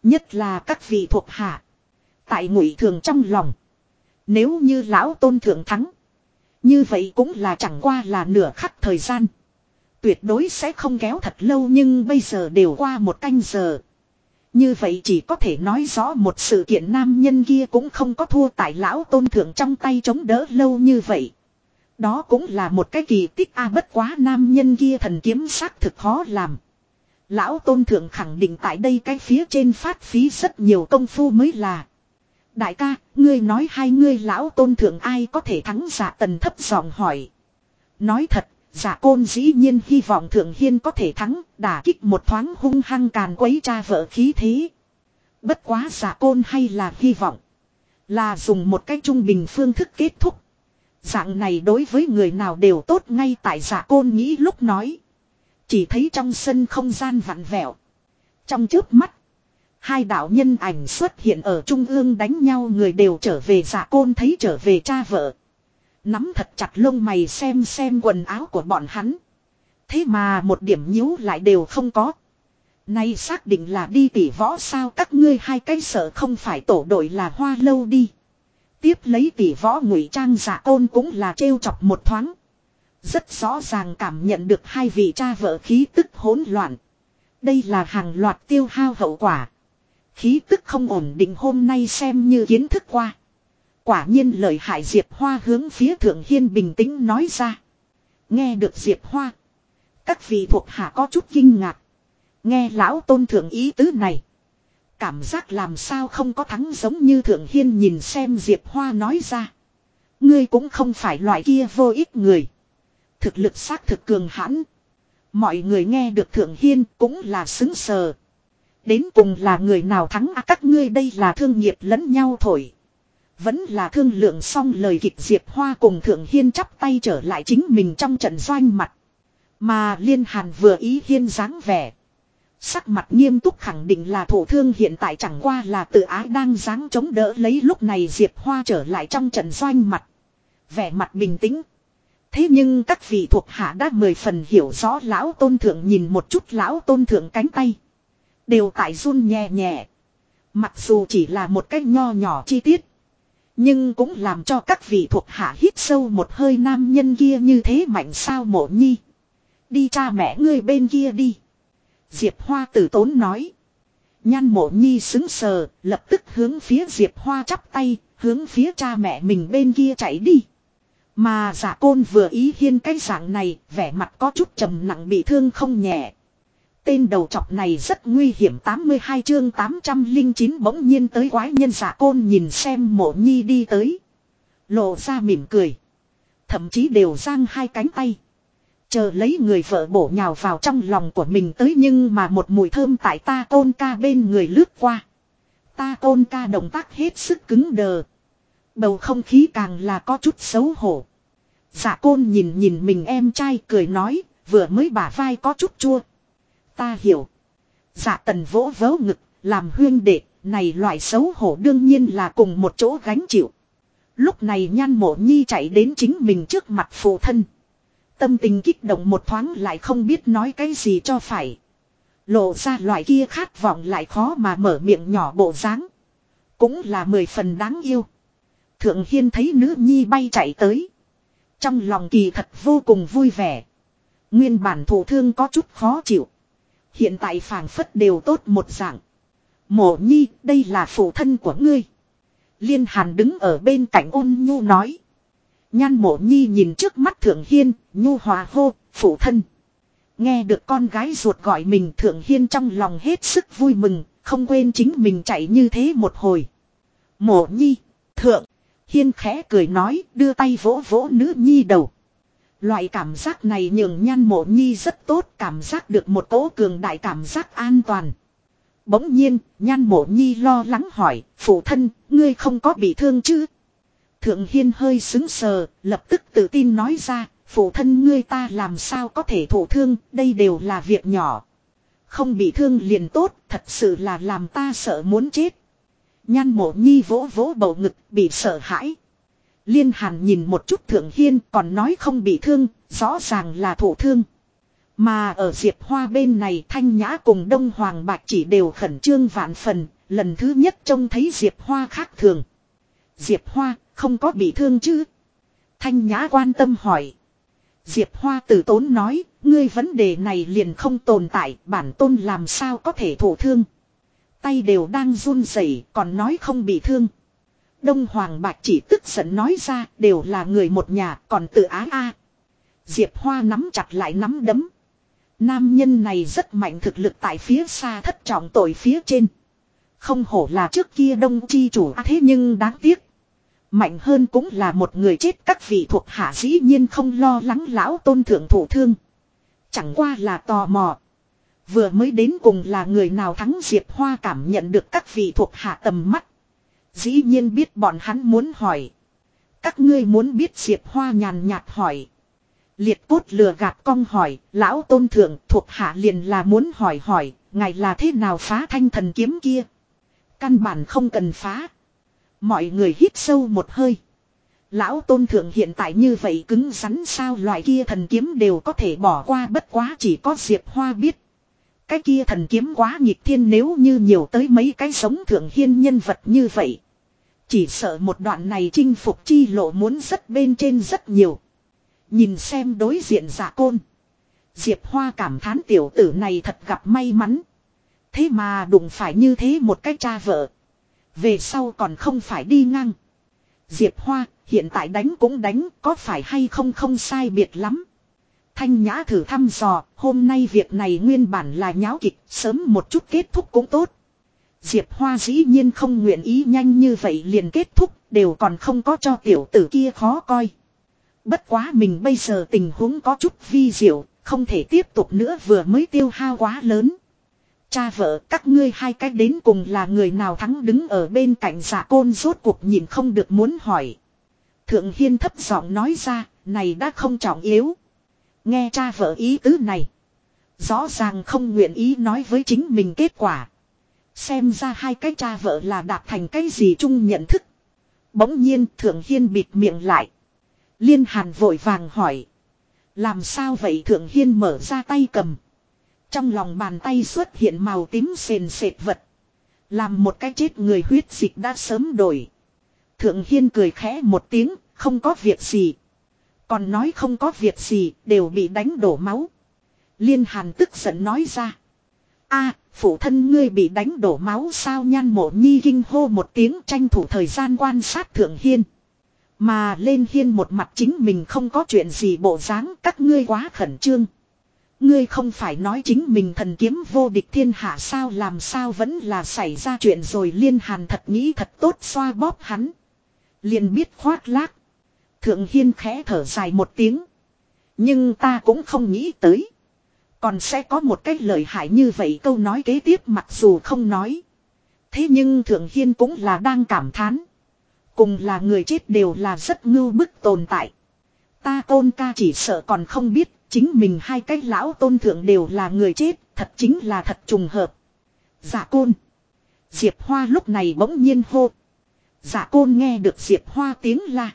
Nhất là các vị thuộc hạ. Tại ngụy thường trong lòng. Nếu như lão tôn thượng thắng. Như vậy cũng là chẳng qua là nửa khắc thời gian. Tuyệt đối sẽ không kéo thật lâu nhưng bây giờ đều qua một canh giờ. Như vậy chỉ có thể nói rõ một sự kiện nam nhân kia cũng không có thua tại lão tôn thượng trong tay chống đỡ lâu như vậy. Đó cũng là một cái kỳ tích a à, bất quá nam nhân kia thần kiếm xác thực khó làm. Lão tôn thượng khẳng định tại đây cái phía trên phát phí rất nhiều công phu mới là. Đại ca, ngươi nói hai ngươi lão tôn thượng ai có thể thắng giả tần thấp giọng hỏi. Nói thật, giả côn dĩ nhiên hy vọng thượng hiên có thể thắng, đả kích một thoáng hung hăng càn quấy cha vợ khí thế. Bất quá giả côn hay là hy vọng. Là dùng một cách trung bình phương thức kết thúc. Dạng này đối với người nào đều tốt ngay tại giả côn nghĩ lúc nói. Chỉ thấy trong sân không gian vặn vẹo. Trong trước mắt. Hai đạo nhân ảnh xuất hiện ở trung ương đánh nhau người đều trở về giả côn thấy trở về cha vợ. Nắm thật chặt lông mày xem xem quần áo của bọn hắn. Thế mà một điểm nhíu lại đều không có. Nay xác định là đi tỉ võ sao các ngươi hai cái sợ không phải tổ đội là hoa lâu đi. Tiếp lấy tỷ võ ngụy trang giả côn cũng là trêu chọc một thoáng. Rất rõ ràng cảm nhận được hai vị cha vợ khí tức hỗn loạn. Đây là hàng loạt tiêu hao hậu quả. Khí tức không ổn định hôm nay xem như kiến thức qua. Quả nhiên lời hại Diệp Hoa hướng phía Thượng Hiên bình tĩnh nói ra. Nghe được Diệp Hoa. Các vị thuộc hạ có chút kinh ngạc. Nghe lão tôn thượng ý tứ này. Cảm giác làm sao không có thắng giống như Thượng Hiên nhìn xem Diệp Hoa nói ra. Ngươi cũng không phải loại kia vô ích người. Thực lực xác thực cường hãn. Mọi người nghe được Thượng Hiên cũng là xứng sờ. Đến cùng là người nào thắng à các ngươi đây là thương nghiệp lẫn nhau thổi. Vẫn là thương lượng xong lời kịch Diệp Hoa cùng Thượng Hiên chắp tay trở lại chính mình trong trận doanh mặt. Mà Liên Hàn vừa ý Hiên dáng vẻ. Sắc mặt nghiêm túc khẳng định là thổ thương hiện tại chẳng qua là tự ái đang dáng chống đỡ lấy lúc này Diệp Hoa trở lại trong trận doanh mặt. Vẻ mặt bình tĩnh. Thế nhưng các vị thuộc hạ đã mười phần hiểu rõ lão tôn thượng nhìn một chút lão tôn thượng cánh tay. Đều tại run nhẹ nhẹ. Mặc dù chỉ là một cái nho nhỏ chi tiết. Nhưng cũng làm cho các vị thuộc hạ hít sâu một hơi nam nhân kia như thế mạnh sao mộ nhi. Đi cha mẹ ngươi bên kia đi. Diệp Hoa tử tốn nói. Nhan mộ nhi xứng sờ, lập tức hướng phía Diệp Hoa chắp tay, hướng phía cha mẹ mình bên kia chạy đi. Mà giả côn vừa ý hiên cái dạng này, vẻ mặt có chút trầm nặng bị thương không nhẹ. Tên đầu trọc này rất nguy hiểm 82 chương 809 bỗng nhiên tới quái nhân giả côn nhìn xem mộ nhi đi tới. Lộ ra mỉm cười. Thậm chí đều giang hai cánh tay. Chờ lấy người vợ bổ nhào vào trong lòng của mình tới nhưng mà một mùi thơm tại ta côn ca bên người lướt qua. Ta côn ca động tác hết sức cứng đờ. Bầu không khí càng là có chút xấu hổ. dạ côn nhìn nhìn mình em trai cười nói, vừa mới bả vai có chút chua. Ta hiểu. Dạ tần vỗ vớ ngực, làm huyên đệ, này loại xấu hổ đương nhiên là cùng một chỗ gánh chịu. Lúc này nhan mộ nhi chạy đến chính mình trước mặt phụ thân. Tâm tình kích động một thoáng lại không biết nói cái gì cho phải. Lộ ra loại kia khát vọng lại khó mà mở miệng nhỏ bộ dáng Cũng là mười phần đáng yêu. Thượng Hiên thấy nữ nhi bay chạy tới. Trong lòng kỳ thật vô cùng vui vẻ. Nguyên bản thủ thương có chút khó chịu. Hiện tại phảng phất đều tốt một dạng. Mộ nhi, đây là phụ thân của ngươi. Liên Hàn đứng ở bên cạnh ôn nhu nói. Nhan mộ nhi nhìn trước mắt thượng hiên, nhu hòa hô, phụ thân. Nghe được con gái ruột gọi mình thượng hiên trong lòng hết sức vui mừng, không quên chính mình chạy như thế một hồi. Mộ nhi, thượng, hiên khẽ cười nói, đưa tay vỗ vỗ nữ nhi đầu. Loại cảm giác này nhường nhan mộ nhi rất tốt, cảm giác được một cỗ cường đại cảm giác an toàn. Bỗng nhiên, nhan mộ nhi lo lắng hỏi, phụ thân, ngươi không có bị thương chứ? Thượng Hiên hơi xứng sờ, lập tức tự tin nói ra, phụ thân ngươi ta làm sao có thể thổ thương, đây đều là việc nhỏ. Không bị thương liền tốt, thật sự là làm ta sợ muốn chết. Nhan mộ nhi vỗ vỗ bầu ngực, bị sợ hãi. Liên hàn nhìn một chút thượng hiên còn nói không bị thương, rõ ràng là thổ thương. Mà ở Diệp Hoa bên này Thanh Nhã cùng Đông Hoàng Bạch chỉ đều khẩn trương vạn phần, lần thứ nhất trông thấy Diệp Hoa khác thường. Diệp Hoa, không có bị thương chứ? Thanh Nhã quan tâm hỏi. Diệp Hoa tử tốn nói, ngươi vấn đề này liền không tồn tại, bản tôn làm sao có thể thổ thương. Tay đều đang run rẩy, còn nói không bị thương. Đông Hoàng Bạch chỉ tức giận nói ra, đều là người một nhà, còn tự á a. Diệp Hoa nắm chặt lại nắm đấm. Nam nhân này rất mạnh thực lực tại phía xa thất trọng tội phía trên. Không hổ là trước kia đông chi chủ à thế nhưng đáng tiếc. Mạnh hơn cũng là một người chết các vị thuộc hạ dĩ nhiên không lo lắng lão tôn thượng thủ thương. Chẳng qua là tò mò. Vừa mới đến cùng là người nào thắng Diệp Hoa cảm nhận được các vị thuộc hạ tầm mắt. Dĩ nhiên biết bọn hắn muốn hỏi. Các ngươi muốn biết Diệp Hoa nhàn nhạt hỏi. Liệt cốt lừa gạt cong hỏi, lão tôn thượng thuộc hạ liền là muốn hỏi hỏi, ngài là thế nào phá thanh thần kiếm kia. Căn bản không cần phá. Mọi người hít sâu một hơi. Lão tôn thượng hiện tại như vậy cứng rắn sao loại kia thần kiếm đều có thể bỏ qua bất quá chỉ có Diệp Hoa biết. Cái kia thần kiếm quá nghịch thiên nếu như nhiều tới mấy cái sống thượng hiên nhân vật như vậy. Chỉ sợ một đoạn này chinh phục chi lộ muốn rất bên trên rất nhiều. Nhìn xem đối diện giả côn. Diệp Hoa cảm thán tiểu tử này thật gặp may mắn. Thế mà đụng phải như thế một cái cha vợ. Về sau còn không phải đi ngang. Diệp Hoa hiện tại đánh cũng đánh có phải hay không không sai biệt lắm. Thanh Nhã thử thăm dò, hôm nay việc này nguyên bản là nháo kịch, sớm một chút kết thúc cũng tốt. Diệp Hoa dĩ nhiên không nguyện ý nhanh như vậy liền kết thúc, đều còn không có cho tiểu tử kia khó coi. Bất quá mình bây giờ tình huống có chút vi diệu, không thể tiếp tục nữa vừa mới tiêu hao quá lớn. Cha vợ các ngươi hai cái đến cùng là người nào thắng đứng ở bên cạnh giả côn rốt cuộc nhìn không được muốn hỏi. Thượng Hiên thấp giọng nói ra, này đã không trọng yếu. Nghe cha vợ ý tứ này. Rõ ràng không nguyện ý nói với chính mình kết quả. Xem ra hai cái cha vợ là đạt thành cái gì chung nhận thức. Bỗng nhiên Thượng Hiên bịt miệng lại. Liên Hàn vội vàng hỏi. Làm sao vậy Thượng Hiên mở ra tay cầm. Trong lòng bàn tay xuất hiện màu tím sền sệt vật. Làm một cái chết người huyết dịch đã sớm đổi. Thượng Hiên cười khẽ một tiếng, không có việc gì. Còn nói không có việc gì, đều bị đánh đổ máu. Liên Hàn tức giận nói ra. a phụ thân ngươi bị đánh đổ máu sao nhan mộ nhi kinh hô một tiếng tranh thủ thời gian quan sát Thượng Hiên. Mà lên hiên một mặt chính mình không có chuyện gì bộ dáng các ngươi quá khẩn trương. Ngươi không phải nói chính mình thần kiếm vô địch thiên hạ sao, làm sao vẫn là xảy ra chuyện rồi liên hàn thật nghĩ thật tốt xoa bóp hắn. Liền biết khoác lác. Thượng hiên khẽ thở dài một tiếng. Nhưng ta cũng không nghĩ tới. Còn sẽ có một cách lợi hại như vậy câu nói kế tiếp mặc dù không nói. Thế nhưng Thượng Hiên cũng là đang cảm thán. Cùng là người chết đều là rất ngưu bức tồn tại. Ta tôn ca chỉ sợ còn không biết chính mình hai cái lão tôn thượng đều là người chết, thật chính là thật trùng hợp. Giả côn. Diệp Hoa lúc này bỗng nhiên hô. Giả côn nghe được Diệp Hoa tiếng la.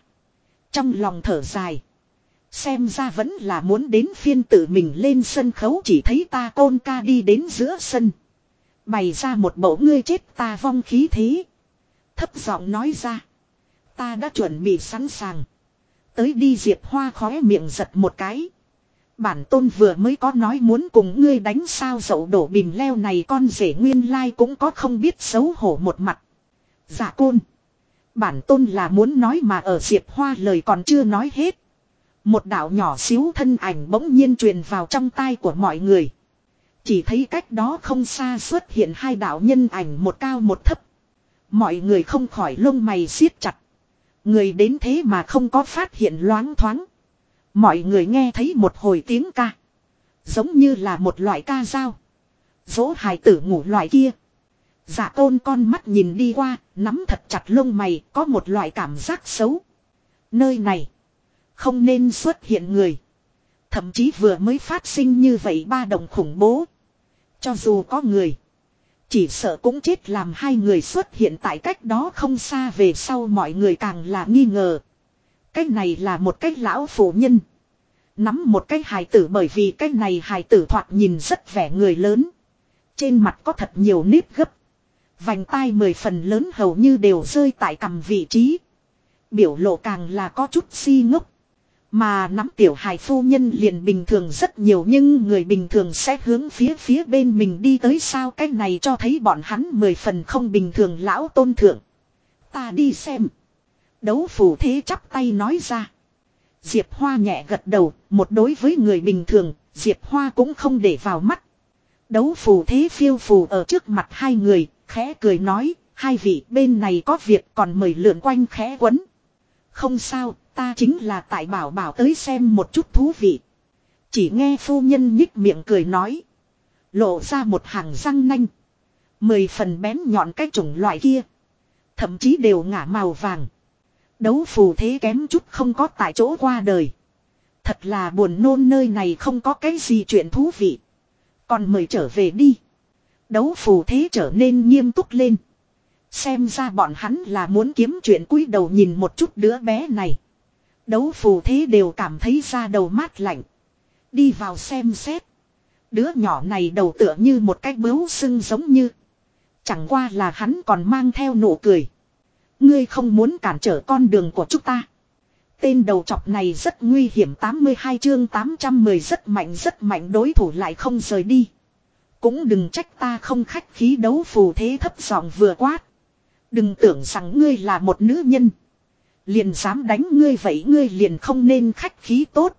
Trong lòng thở dài. Xem ra vẫn là muốn đến phiên tự mình lên sân khấu chỉ thấy ta côn ca đi đến giữa sân. Bày ra một bộ ngươi chết ta vong khí thế. Thấp giọng nói ra. Ta đã chuẩn bị sẵn sàng. Tới đi Diệp Hoa khóe miệng giật một cái. Bản tôn vừa mới có nói muốn cùng ngươi đánh sao dậu đổ bìm leo này con rể nguyên lai cũng có không biết xấu hổ một mặt. Dạ côn. Bản tôn là muốn nói mà ở Diệp Hoa lời còn chưa nói hết. Một đạo nhỏ xíu thân ảnh bỗng nhiên truyền vào trong tai của mọi người. Chỉ thấy cách đó không xa xuất hiện hai đạo nhân ảnh một cao một thấp. Mọi người không khỏi lông mày siết chặt. Người đến thế mà không có phát hiện loáng thoáng. Mọi người nghe thấy một hồi tiếng ca. Giống như là một loại ca dao. Dỗ hài tử ngủ loại kia. Giả tôn con mắt nhìn đi qua, nắm thật chặt lông mày, có một loại cảm giác xấu. Nơi này, không nên xuất hiện người. Thậm chí vừa mới phát sinh như vậy ba đồng khủng bố. Cho dù có người, chỉ sợ cũng chết làm hai người xuất hiện tại cách đó không xa về sau mọi người càng là nghi ngờ cái này là một cái lão phụ nhân. Nắm một cái hài tử bởi vì cái này hài tử thoạt nhìn rất vẻ người lớn. Trên mặt có thật nhiều nếp gấp. Vành tai mười phần lớn hầu như đều rơi tại cầm vị trí. Biểu lộ càng là có chút si ngốc. Mà nắm tiểu hài phu nhân liền bình thường rất nhiều nhưng người bình thường sẽ hướng phía phía bên mình đi tới sao cái này cho thấy bọn hắn mười phần không bình thường lão tôn thượng. Ta đi xem. Đấu phủ thế chắp tay nói ra. Diệp Hoa nhẹ gật đầu, một đối với người bình thường, Diệp Hoa cũng không để vào mắt. Đấu phù thế phiêu phù ở trước mặt hai người, khẽ cười nói, hai vị bên này có việc còn mời lượn quanh khẽ quấn. Không sao, ta chính là tại bảo bảo tới xem một chút thú vị. Chỉ nghe phu nhân nhích miệng cười nói. Lộ ra một hàng răng nanh. Mười phần bén nhọn cái chủng loại kia. Thậm chí đều ngả màu vàng. Đấu phù thế kém chút không có tại chỗ qua đời. Thật là buồn nôn nơi này không có cái gì chuyện thú vị. Còn mời trở về đi. Đấu phù thế trở nên nghiêm túc lên. Xem ra bọn hắn là muốn kiếm chuyện cúi đầu nhìn một chút đứa bé này. Đấu phù thế đều cảm thấy ra đầu mát lạnh. Đi vào xem xét. Đứa nhỏ này đầu tựa như một cái bướu sưng giống như. Chẳng qua là hắn còn mang theo nụ cười. Ngươi không muốn cản trở con đường của chúng ta. Tên đầu chọc này rất nguy hiểm 82 chương 810 rất mạnh rất mạnh đối thủ lại không rời đi. Cũng đừng trách ta không khách khí đấu phù thế thấp giọng vừa quát. Đừng tưởng rằng ngươi là một nữ nhân. Liền dám đánh ngươi vậy ngươi liền không nên khách khí tốt.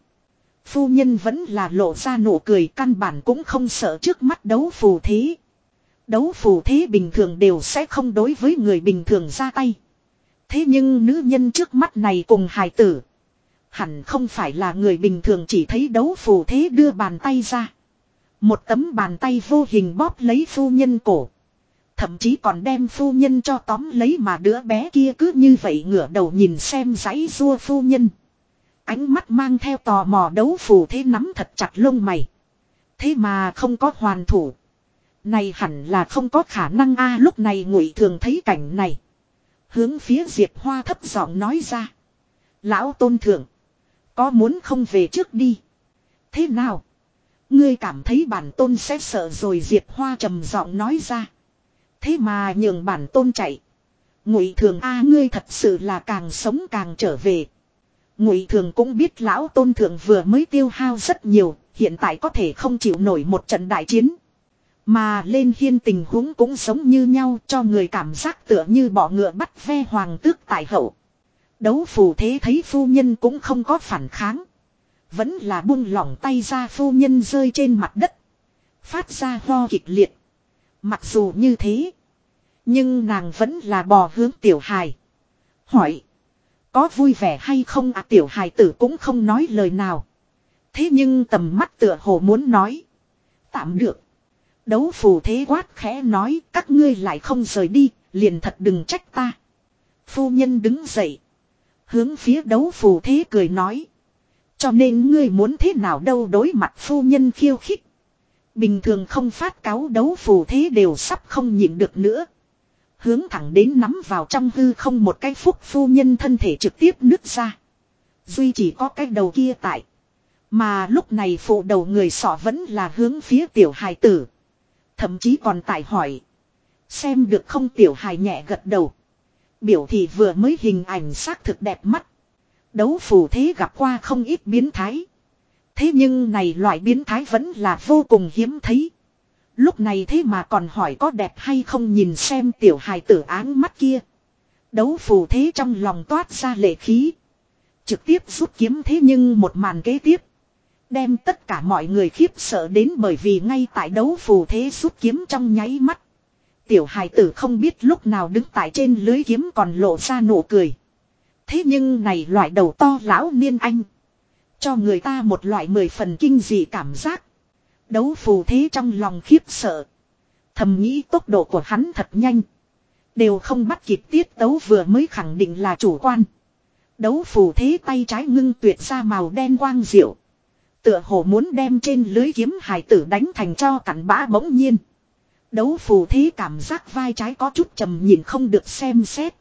Phu nhân vẫn là lộ ra nụ cười, căn bản cũng không sợ trước mắt đấu phù thế. Đấu phù thế bình thường đều sẽ không đối với người bình thường ra tay. Thế nhưng nữ nhân trước mắt này cùng hài tử. Hẳn không phải là người bình thường chỉ thấy đấu phù thế đưa bàn tay ra. Một tấm bàn tay vô hình bóp lấy phu nhân cổ. Thậm chí còn đem phu nhân cho tóm lấy mà đứa bé kia cứ như vậy ngửa đầu nhìn xem giấy rua phu nhân. Ánh mắt mang theo tò mò đấu phù thế nắm thật chặt lông mày. Thế mà không có hoàn thủ. Này hẳn là không có khả năng a, lúc này ngụy thường thấy cảnh này. Hướng phía Diệp Hoa thấp giọng nói ra. Lão tôn thượng. Có muốn không về trước đi. Thế nào? Ngươi cảm thấy bản tôn sẽ sợ rồi Diệp Hoa trầm giọng nói ra. Thế mà nhường bản tôn chạy. Ngụy thường a ngươi thật sự là càng sống càng trở về. Ngụy thường cũng biết lão tôn thượng vừa mới tiêu hao rất nhiều, hiện tại có thể không chịu nổi một trận đại chiến. Mà lên hiên tình huống cũng sống như nhau cho người cảm giác tựa như bỏ ngựa bắt ve hoàng tước tại hậu. Đấu phù thế thấy phu nhân cũng không có phản kháng. Vẫn là buông lỏng tay ra phu nhân rơi trên mặt đất. Phát ra ho kịch liệt. Mặc dù như thế. Nhưng nàng vẫn là bò hướng tiểu hài. Hỏi. Có vui vẻ hay không à tiểu hài tử cũng không nói lời nào. Thế nhưng tầm mắt tựa hồ muốn nói. Tạm được. Đấu phù thế quát khẽ nói các ngươi lại không rời đi, liền thật đừng trách ta. Phu nhân đứng dậy. Hướng phía đấu phù thế cười nói. Cho nên ngươi muốn thế nào đâu đối mặt phu nhân khiêu khích. Bình thường không phát cáo đấu phù thế đều sắp không nhịn được nữa. Hướng thẳng đến nắm vào trong hư không một cái phúc phu nhân thân thể trực tiếp nứt ra. Duy chỉ có cái đầu kia tại. Mà lúc này phụ đầu người sọ vẫn là hướng phía tiểu hài tử. Thậm chí còn tại hỏi. Xem được không tiểu hài nhẹ gật đầu. Biểu thị vừa mới hình ảnh xác thực đẹp mắt. Đấu phù thế gặp qua không ít biến thái. Thế nhưng này loại biến thái vẫn là vô cùng hiếm thấy. Lúc này thế mà còn hỏi có đẹp hay không nhìn xem tiểu hài tử áng mắt kia. Đấu phù thế trong lòng toát ra lệ khí. Trực tiếp rút kiếm thế nhưng một màn kế tiếp. Đem tất cả mọi người khiếp sợ đến bởi vì ngay tại đấu phù thế rút kiếm trong nháy mắt. Tiểu hài tử không biết lúc nào đứng tại trên lưới kiếm còn lộ ra nụ cười. Thế nhưng này loại đầu to lão niên anh. Cho người ta một loại mười phần kinh dị cảm giác. Đấu phù thế trong lòng khiếp sợ. Thầm nghĩ tốc độ của hắn thật nhanh. Đều không bắt kịp tiết tấu vừa mới khẳng định là chủ quan. Đấu phù thế tay trái ngưng tuyệt ra màu đen quang diệu. Tựa hồ muốn đem trên lưới kiếm hải tử đánh thành cho cặn bã bỗng nhiên. Đấu phù thế cảm giác vai trái có chút trầm nhìn không được xem xét.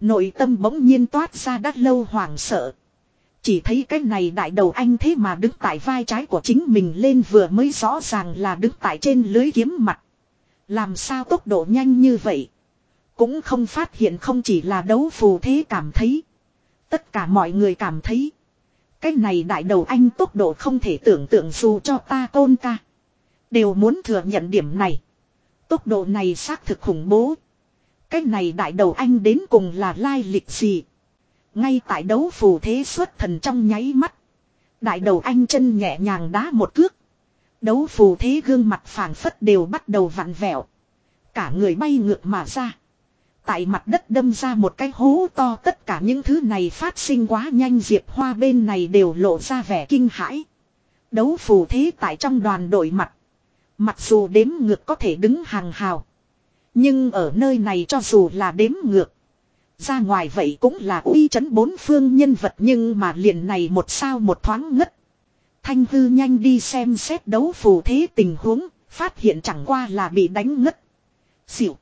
Nội tâm bỗng nhiên toát ra đắt lâu hoảng sợ. Chỉ thấy cái này đại đầu anh thế mà đứng tại vai trái của chính mình lên vừa mới rõ ràng là đứng tại trên lưới kiếm mặt. Làm sao tốc độ nhanh như vậy? Cũng không phát hiện không chỉ là đấu phù thế cảm thấy. Tất cả mọi người cảm thấy. Cái này đại đầu anh tốc độ không thể tưởng tượng dù cho ta tôn ca. Đều muốn thừa nhận điểm này. Tốc độ này xác thực khủng bố. Cái này đại đầu anh đến cùng là lai lịch gì? Ngay tại đấu phù thế xuất thần trong nháy mắt. Đại đầu anh chân nhẹ nhàng đá một cước. Đấu phù thế gương mặt phảng phất đều bắt đầu vặn vẹo. Cả người bay ngược mà ra. Tại mặt đất đâm ra một cái hố to tất cả những thứ này phát sinh quá nhanh Diệp Hoa bên này đều lộ ra vẻ kinh hãi. Đấu phù thế tại trong đoàn đội mặt. Mặc dù đếm ngược có thể đứng hàng hào. Nhưng ở nơi này cho dù là đếm ngược. Ra ngoài vậy cũng là uy chấn bốn phương nhân vật nhưng mà liền này một sao một thoáng ngất. Thanh hư nhanh đi xem xét đấu phù thế tình huống, phát hiện chẳng qua là bị đánh ngất. Xỉu.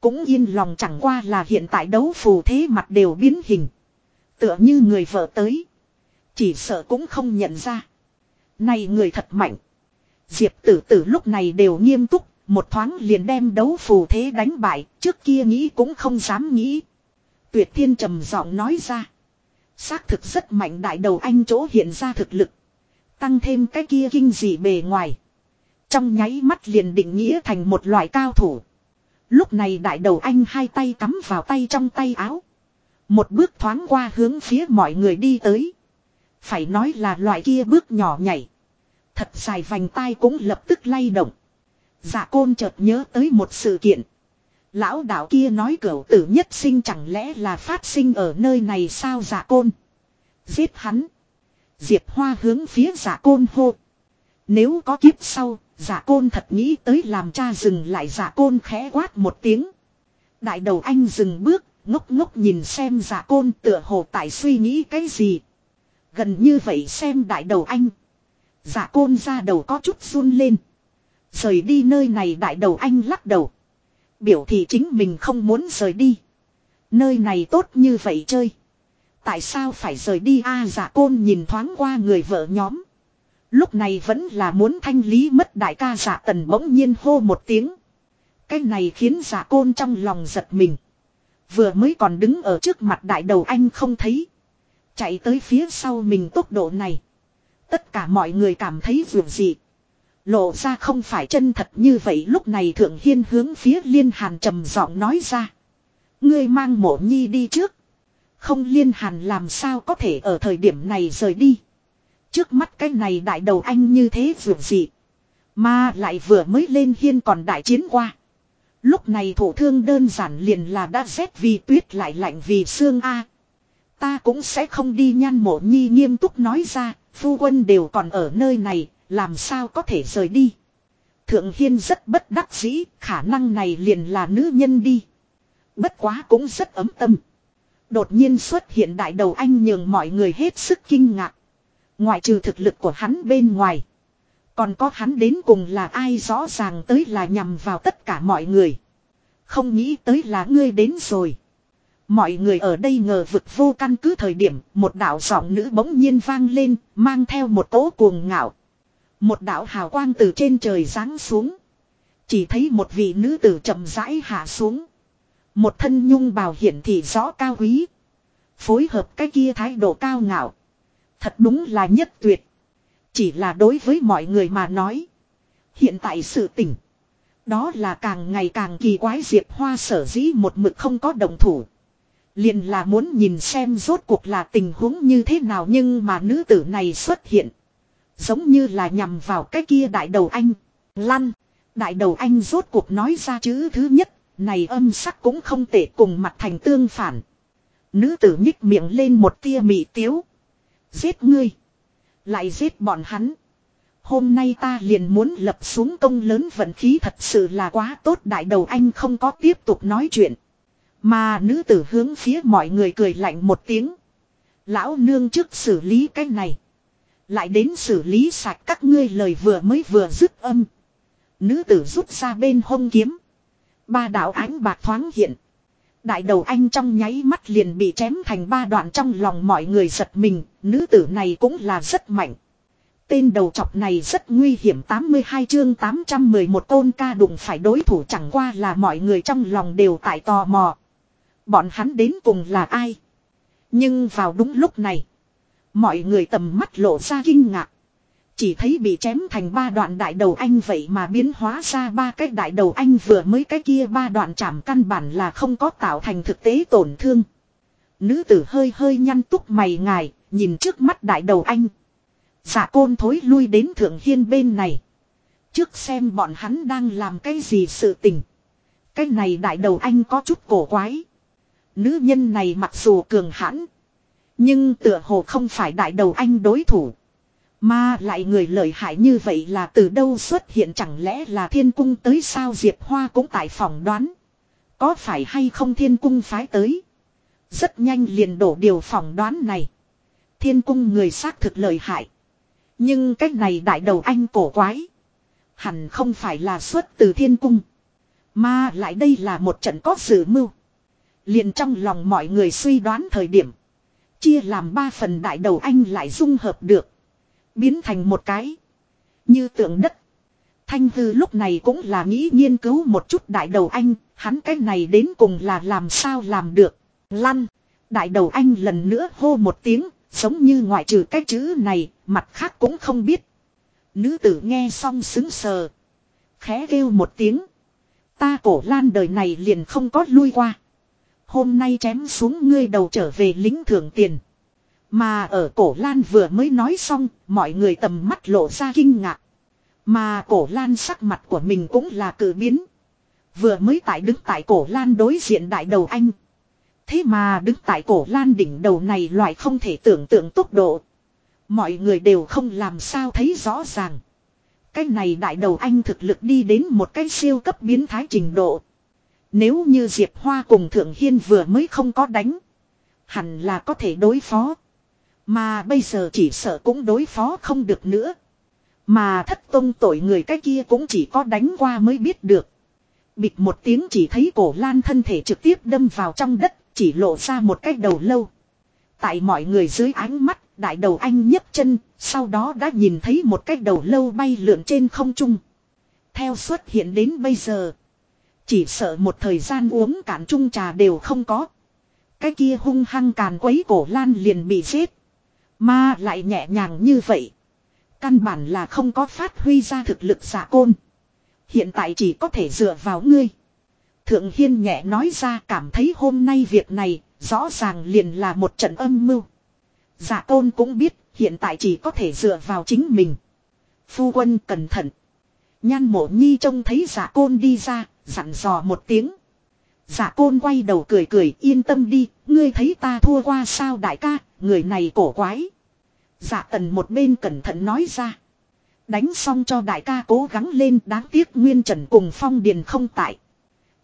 Cũng yên lòng chẳng qua là hiện tại đấu phù thế mặt đều biến hình. Tựa như người vợ tới. Chỉ sợ cũng không nhận ra. Này người thật mạnh. Diệp tử tử lúc này đều nghiêm túc, một thoáng liền đem đấu phù thế đánh bại, trước kia nghĩ cũng không dám nghĩ. Tuyệt thiên trầm giọng nói ra. Xác thực rất mạnh đại đầu anh chỗ hiện ra thực lực. Tăng thêm cái kia kinh dị bề ngoài. Trong nháy mắt liền định nghĩa thành một loại cao thủ. Lúc này đại đầu anh hai tay cắm vào tay trong tay áo. Một bước thoáng qua hướng phía mọi người đi tới. Phải nói là loại kia bước nhỏ nhảy. Thật dài vành tai cũng lập tức lay động. Dạ côn chợt nhớ tới một sự kiện. Lão đạo kia nói cửu tử nhất sinh chẳng lẽ là phát sinh ở nơi này sao dạ côn. Giết hắn. Diệp Hoa hướng phía dạ côn hô. Nếu có kiếp sau, giả côn thật nghĩ tới làm cha dừng lại giả côn khẽ quát một tiếng. Đại đầu anh dừng bước, ngốc ngốc nhìn xem giả côn tựa hồ tại suy nghĩ cái gì. Gần như vậy xem đại đầu anh. giả côn ra đầu có chút run lên. Rời đi nơi này đại đầu anh lắc đầu. Biểu thị chính mình không muốn rời đi. Nơi này tốt như vậy chơi. Tại sao phải rời đi a à, côn nhìn thoáng qua người vợ nhóm. Lúc này vẫn là muốn thanh lý mất đại ca giả tần bỗng nhiên hô một tiếng. Cái này khiến giả côn trong lòng giật mình. Vừa mới còn đứng ở trước mặt đại đầu anh không thấy. Chạy tới phía sau mình tốc độ này. Tất cả mọi người cảm thấy vượt dị. Lộ ra không phải chân thật như vậy lúc này thượng hiên hướng phía liên hàn trầm giọng nói ra. Ngươi mang mộ nhi đi trước. Không liên hàn làm sao có thể ở thời điểm này rời đi. Trước mắt cái này đại đầu anh như thế vừa gì. Mà lại vừa mới lên hiên còn đại chiến qua. Lúc này thổ thương đơn giản liền là đã rét vì tuyết lại lạnh vì xương A. Ta cũng sẽ không đi nhan mộ nhi nghiêm túc nói ra, phu quân đều còn ở nơi này, làm sao có thể rời đi. Thượng Hiên rất bất đắc dĩ, khả năng này liền là nữ nhân đi. Bất quá cũng rất ấm tâm. Đột nhiên xuất hiện đại đầu anh nhường mọi người hết sức kinh ngạc. Ngoại trừ thực lực của hắn bên ngoài. Còn có hắn đến cùng là ai rõ ràng tới là nhằm vào tất cả mọi người. Không nghĩ tới là ngươi đến rồi. Mọi người ở đây ngờ vực vô căn cứ thời điểm, một đạo giọng nữ bỗng nhiên vang lên, mang theo một tố cuồng ngạo. Một đạo hào quang từ trên trời giáng xuống. Chỉ thấy một vị nữ tử chậm rãi hạ xuống. Một thân nhung bào hiển thị rõ cao quý. Phối hợp cái kia thái độ cao ngạo. Thật đúng là nhất tuyệt. Chỉ là đối với mọi người mà nói. Hiện tại sự tỉnh. Đó là càng ngày càng kỳ quái Diệp Hoa sở dĩ một mực không có đồng thủ. Liền là muốn nhìn xem rốt cuộc là tình huống như thế nào nhưng mà nữ tử này xuất hiện. Giống như là nhằm vào cái kia đại đầu anh. Lăn. Đại đầu anh rốt cuộc nói ra chữ thứ nhất. Này âm sắc cũng không tệ cùng mặt thành tương phản. Nữ tử nhích miệng lên một tia mị tiếu. Giết ngươi. Lại giết bọn hắn. Hôm nay ta liền muốn lập xuống công lớn vận khí thật sự là quá tốt đại đầu anh không có tiếp tục nói chuyện. Mà nữ tử hướng phía mọi người cười lạnh một tiếng. Lão nương trước xử lý cái này. Lại đến xử lý sạch các ngươi lời vừa mới vừa dứt âm. Nữ tử rút ra bên hông kiếm. Ba đạo ánh bạc thoáng hiện. Đại đầu anh trong nháy mắt liền bị chém thành ba đoạn trong lòng mọi người giật mình, nữ tử này cũng là rất mạnh. Tên đầu chọc này rất nguy hiểm 82 chương 811 tôn ca đụng phải đối thủ chẳng qua là mọi người trong lòng đều tại tò mò. Bọn hắn đến cùng là ai? Nhưng vào đúng lúc này, mọi người tầm mắt lộ ra kinh ngạc. Chỉ thấy bị chém thành ba đoạn đại đầu anh vậy mà biến hóa ra ba cái đại đầu anh vừa mới cái kia ba đoạn chạm căn bản là không có tạo thành thực tế tổn thương. Nữ tử hơi hơi nhăn túc mày ngài, nhìn trước mắt đại đầu anh. Giả côn thối lui đến thượng hiên bên này. Trước xem bọn hắn đang làm cái gì sự tình. Cái này đại đầu anh có chút cổ quái. Nữ nhân này mặc dù cường hãn. Nhưng tựa hồ không phải đại đầu anh đối thủ. Mà lại người lợi hại như vậy là từ đâu xuất hiện chẳng lẽ là thiên cung tới sao Diệp Hoa cũng tại phòng đoán. Có phải hay không thiên cung phái tới. Rất nhanh liền đổ điều phỏng đoán này. Thiên cung người xác thực lợi hại. Nhưng cách này đại đầu anh cổ quái. Hẳn không phải là xuất từ thiên cung. Mà lại đây là một trận có sự mưu. Liền trong lòng mọi người suy đoán thời điểm. Chia làm ba phần đại đầu anh lại dung hợp được. Biến thành một cái. Như tượng đất. Thanh hư lúc này cũng là nghĩ nghiên cứu một chút đại đầu anh. Hắn cái này đến cùng là làm sao làm được. Lăn. Đại đầu anh lần nữa hô một tiếng. Giống như ngoại trừ cái chữ này. Mặt khác cũng không biết. Nữ tử nghe xong xứng sờ. Khẽ kêu một tiếng. Ta cổ lan đời này liền không có lui qua. Hôm nay chém xuống ngươi đầu trở về lính thưởng tiền. Mà ở cổ lan vừa mới nói xong, mọi người tầm mắt lộ ra kinh ngạc. Mà cổ lan sắc mặt của mình cũng là cử biến. Vừa mới tại đứng tại cổ lan đối diện đại đầu anh. Thế mà đứng tại cổ lan đỉnh đầu này loại không thể tưởng tượng tốc độ. Mọi người đều không làm sao thấy rõ ràng. Cái này đại đầu anh thực lực đi đến một cái siêu cấp biến thái trình độ. Nếu như Diệp Hoa cùng Thượng Hiên vừa mới không có đánh. Hẳn là có thể đối phó. Mà bây giờ chỉ sợ cũng đối phó không được nữa. Mà thất tông tội người cái kia cũng chỉ có đánh qua mới biết được. Bịt một tiếng chỉ thấy cổ lan thân thể trực tiếp đâm vào trong đất, chỉ lộ ra một cái đầu lâu. Tại mọi người dưới ánh mắt, đại đầu anh nhấc chân, sau đó đã nhìn thấy một cái đầu lâu bay lượn trên không trung. Theo xuất hiện đến bây giờ, chỉ sợ một thời gian uống cạn chung trà đều không có. Cái kia hung hăng càn quấy cổ lan liền bị giết. Mà lại nhẹ nhàng như vậy. Căn bản là không có phát huy ra thực lực giả côn. Hiện tại chỉ có thể dựa vào ngươi. Thượng Hiên nhẹ nói ra cảm thấy hôm nay việc này rõ ràng liền là một trận âm mưu. Giả côn cũng biết hiện tại chỉ có thể dựa vào chính mình. Phu quân cẩn thận. Nhan mộ nhi trông thấy giả côn đi ra, dặn dò một tiếng. Giả côn quay đầu cười cười yên tâm đi, ngươi thấy ta thua qua sao đại ca, người này cổ quái. Dạ tần một bên cẩn thận nói ra. Đánh xong cho đại ca cố gắng lên đáng tiếc Nguyên Trần cùng Phong Điền không tại.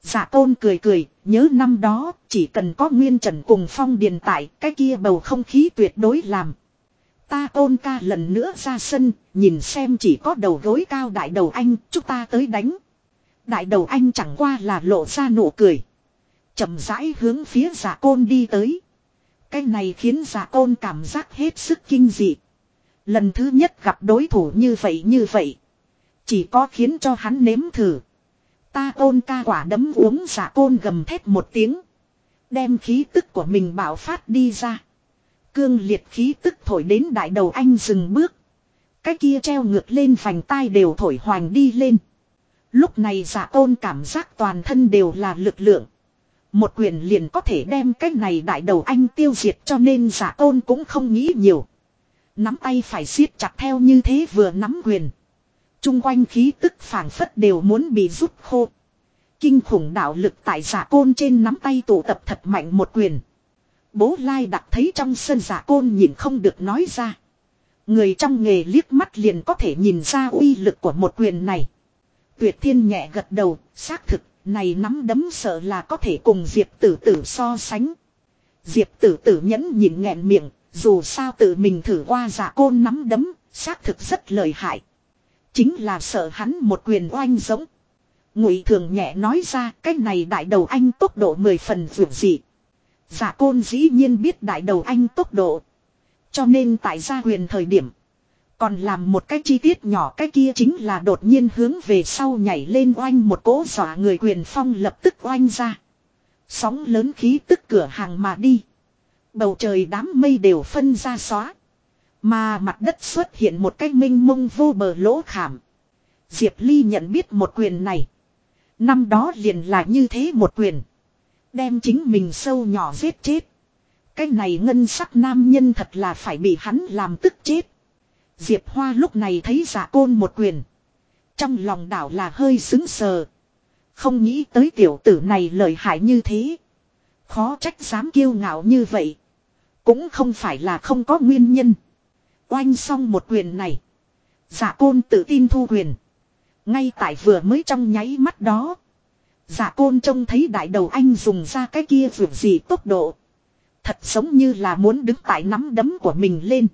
Dạ tôn cười cười, nhớ năm đó, chỉ cần có Nguyên Trần cùng Phong Điền tại, cái kia bầu không khí tuyệt đối làm. Ta tôn ca lần nữa ra sân, nhìn xem chỉ có đầu gối cao đại đầu anh, chúng ta tới đánh. Đại đầu anh chẳng qua là lộ ra nụ cười. chậm rãi hướng phía giả côn đi tới. Cái này khiến giả côn cảm giác hết sức kinh dị. Lần thứ nhất gặp đối thủ như vậy như vậy. Chỉ có khiến cho hắn nếm thử. Ta ôn ca quả đấm uống giả côn gầm thét một tiếng. Đem khí tức của mình bảo phát đi ra. Cương liệt khí tức thổi đến đại đầu anh dừng bước. Cái kia treo ngược lên vành tai đều thổi hoành đi lên. Lúc này giả côn cảm giác toàn thân đều là lực lượng. Một quyền liền có thể đem cái này đại đầu anh tiêu diệt cho nên giả tôn cũng không nghĩ nhiều. Nắm tay phải siết chặt theo như thế vừa nắm quyền. Trung quanh khí tức phảng phất đều muốn bị rút khô. Kinh khủng đạo lực tại giả côn trên nắm tay tụ tập thật mạnh một quyền. Bố Lai đặt thấy trong sân giả côn nhìn không được nói ra. Người trong nghề liếc mắt liền có thể nhìn ra uy lực của một quyền này. Tuyệt thiên nhẹ gật đầu, xác thực, này nắm đấm sợ là có thể cùng Diệp tử tử so sánh. Diệp tử tử nhẫn nhịn nghẹn miệng, dù sao tự mình thử qua giả côn nắm đấm, xác thực rất lợi hại. Chính là sợ hắn một quyền oanh giống. Ngụy thường nhẹ nói ra cái này đại đầu anh tốc độ mười phần vượt dị. Giả côn dĩ nhiên biết đại đầu anh tốc độ. Cho nên tại gia huyền thời điểm. Còn làm một cái chi tiết nhỏ cái kia chính là đột nhiên hướng về sau nhảy lên oanh một cỗ dọa người quyền phong lập tức oanh ra. Sóng lớn khí tức cửa hàng mà đi. Bầu trời đám mây đều phân ra xóa. Mà mặt đất xuất hiện một cái minh mông vô bờ lỗ khảm. Diệp Ly nhận biết một quyền này. Năm đó liền là như thế một quyền. Đem chính mình sâu nhỏ giết chết. Cái này ngân sắc nam nhân thật là phải bị hắn làm tức chết. Diệp Hoa lúc này thấy giả côn một quyền. Trong lòng đảo là hơi xứng sờ. Không nghĩ tới tiểu tử này lợi hại như thế. Khó trách dám kiêu ngạo như vậy. Cũng không phải là không có nguyên nhân. Oanh xong một quyền này. Giả côn tự tin thu quyền. Ngay tại vừa mới trong nháy mắt đó. Giả côn trông thấy đại đầu anh dùng ra cái kia vượt gì tốc độ. Thật giống như là muốn đứng tại nắm đấm của mình lên.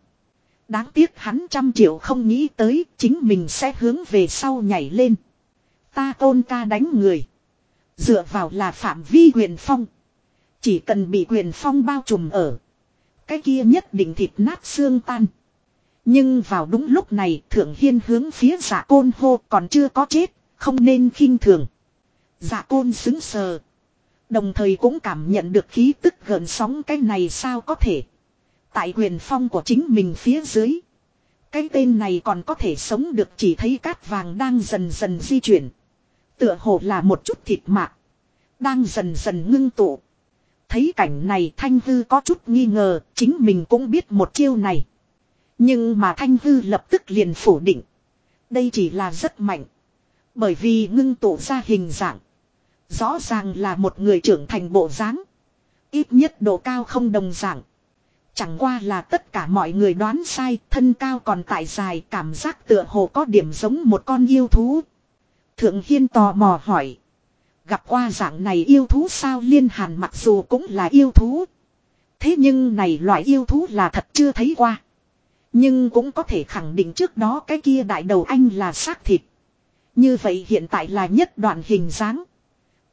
Đáng tiếc hắn trăm triệu không nghĩ tới chính mình sẽ hướng về sau nhảy lên. Ta tôn ca đánh người. Dựa vào là phạm vi quyền phong. Chỉ cần bị quyền phong bao trùm ở. Cái kia nhất định thịt nát xương tan. Nhưng vào đúng lúc này thượng hiên hướng phía giả côn hô còn chưa có chết, không nên khinh thường. Giả côn xứng sờ. Đồng thời cũng cảm nhận được khí tức gần sóng cái này sao có thể. Tại quyền phong của chính mình phía dưới. Cái tên này còn có thể sống được chỉ thấy cát vàng đang dần dần di chuyển. Tựa hồ là một chút thịt mạc. Đang dần dần ngưng tụ. Thấy cảnh này Thanh Hư có chút nghi ngờ, chính mình cũng biết một chiêu này. Nhưng mà Thanh Hư lập tức liền phủ định. Đây chỉ là rất mạnh. Bởi vì ngưng tụ ra hình dạng. Rõ ràng là một người trưởng thành bộ dáng. Ít nhất độ cao không đồng dạng. Chẳng qua là tất cả mọi người đoán sai, thân cao còn tại dài, cảm giác tựa hồ có điểm giống một con yêu thú. Thượng Hiên tò mò hỏi. Gặp qua dạng này yêu thú sao liên hàn mặc dù cũng là yêu thú. Thế nhưng này loại yêu thú là thật chưa thấy qua. Nhưng cũng có thể khẳng định trước đó cái kia đại đầu anh là xác thịt. Như vậy hiện tại là nhất đoạn hình dáng.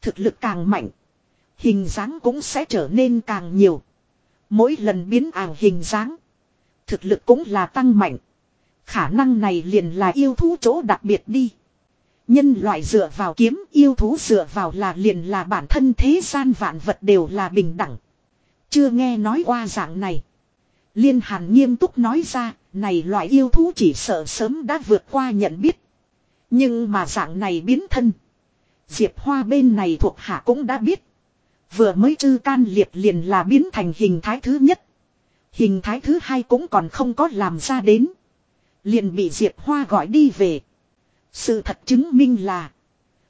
Thực lực càng mạnh. Hình dáng cũng sẽ trở nên càng nhiều. Mỗi lần biến ảo hình dáng. Thực lực cũng là tăng mạnh. Khả năng này liền là yêu thú chỗ đặc biệt đi. Nhân loại dựa vào kiếm yêu thú dựa vào là liền là bản thân thế gian vạn vật đều là bình đẳng. Chưa nghe nói qua dạng này. Liên hàn nghiêm túc nói ra, này loại yêu thú chỉ sợ sớm đã vượt qua nhận biết. Nhưng mà dạng này biến thân. Diệp Hoa bên này thuộc hạ cũng đã biết. Vừa mới chư can liệt liền là biến thành hình thái thứ nhất. Hình thái thứ hai cũng còn không có làm ra đến. Liền bị Diệp Hoa gọi đi về. Sự thật chứng minh là.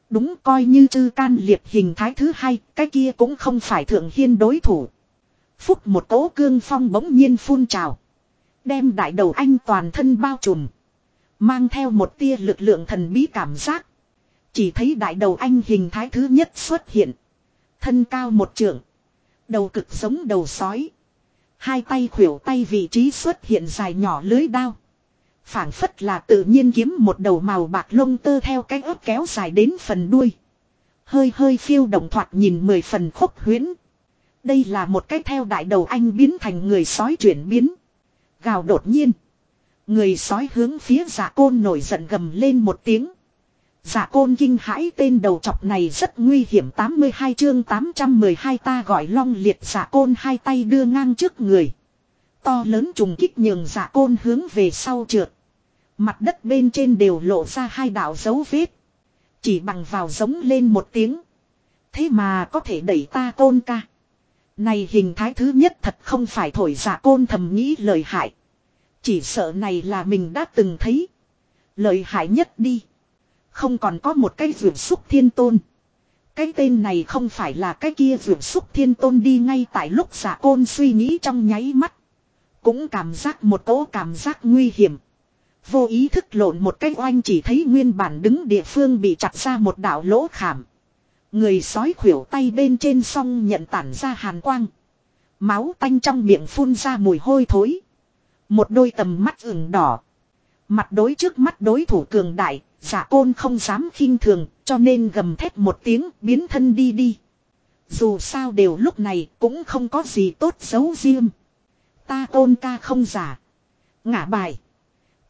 Đúng coi như chư can liệt hình thái thứ hai, cái kia cũng không phải thượng hiên đối thủ. Phúc một tố cương phong bỗng nhiên phun trào. Đem đại đầu anh toàn thân bao trùm. Mang theo một tia lực lượng thần bí cảm giác. Chỉ thấy đại đầu anh hình thái thứ nhất xuất hiện. Thân cao một trượng. Đầu cực giống đầu sói. Hai tay khuỷu tay vị trí xuất hiện dài nhỏ lưới đao. phảng phất là tự nhiên kiếm một đầu màu bạc lông tơ theo cái ớt kéo dài đến phần đuôi. Hơi hơi phiêu động thoạt nhìn mười phần khúc huyễn. Đây là một cách theo đại đầu anh biến thành người sói chuyển biến. Gào đột nhiên. Người sói hướng phía giả côn nổi giận gầm lên một tiếng. Dạ côn kinh hãi tên đầu chọc này rất nguy hiểm 82 chương 812 ta gọi long liệt dạ côn hai tay đưa ngang trước người. To lớn trùng kích nhường dạ côn hướng về sau trượt. Mặt đất bên trên đều lộ ra hai đạo dấu vết. Chỉ bằng vào giống lên một tiếng. Thế mà có thể đẩy ta côn ca. Này hình thái thứ nhất thật không phải thổi dạ côn thầm nghĩ lời hại. Chỉ sợ này là mình đã từng thấy. Lời hại nhất đi. Không còn có một cái vượt xúc thiên tôn. Cái tên này không phải là cái kia vượt xúc thiên tôn đi ngay tại lúc giả côn suy nghĩ trong nháy mắt. Cũng cảm giác một cỗ cảm giác nguy hiểm. Vô ý thức lộn một cái oanh chỉ thấy nguyên bản đứng địa phương bị chặt ra một đạo lỗ khảm. Người sói khuỷu tay bên trên song nhận tản ra hàn quang. Máu tanh trong miệng phun ra mùi hôi thối. Một đôi tầm mắt ửng đỏ. Mặt đối trước mắt đối thủ cường đại, giả côn không dám khinh thường, cho nên gầm thét một tiếng biến thân đi đi. Dù sao đều lúc này cũng không có gì tốt xấu riêng. Ta côn ca không giả. Ngả bài.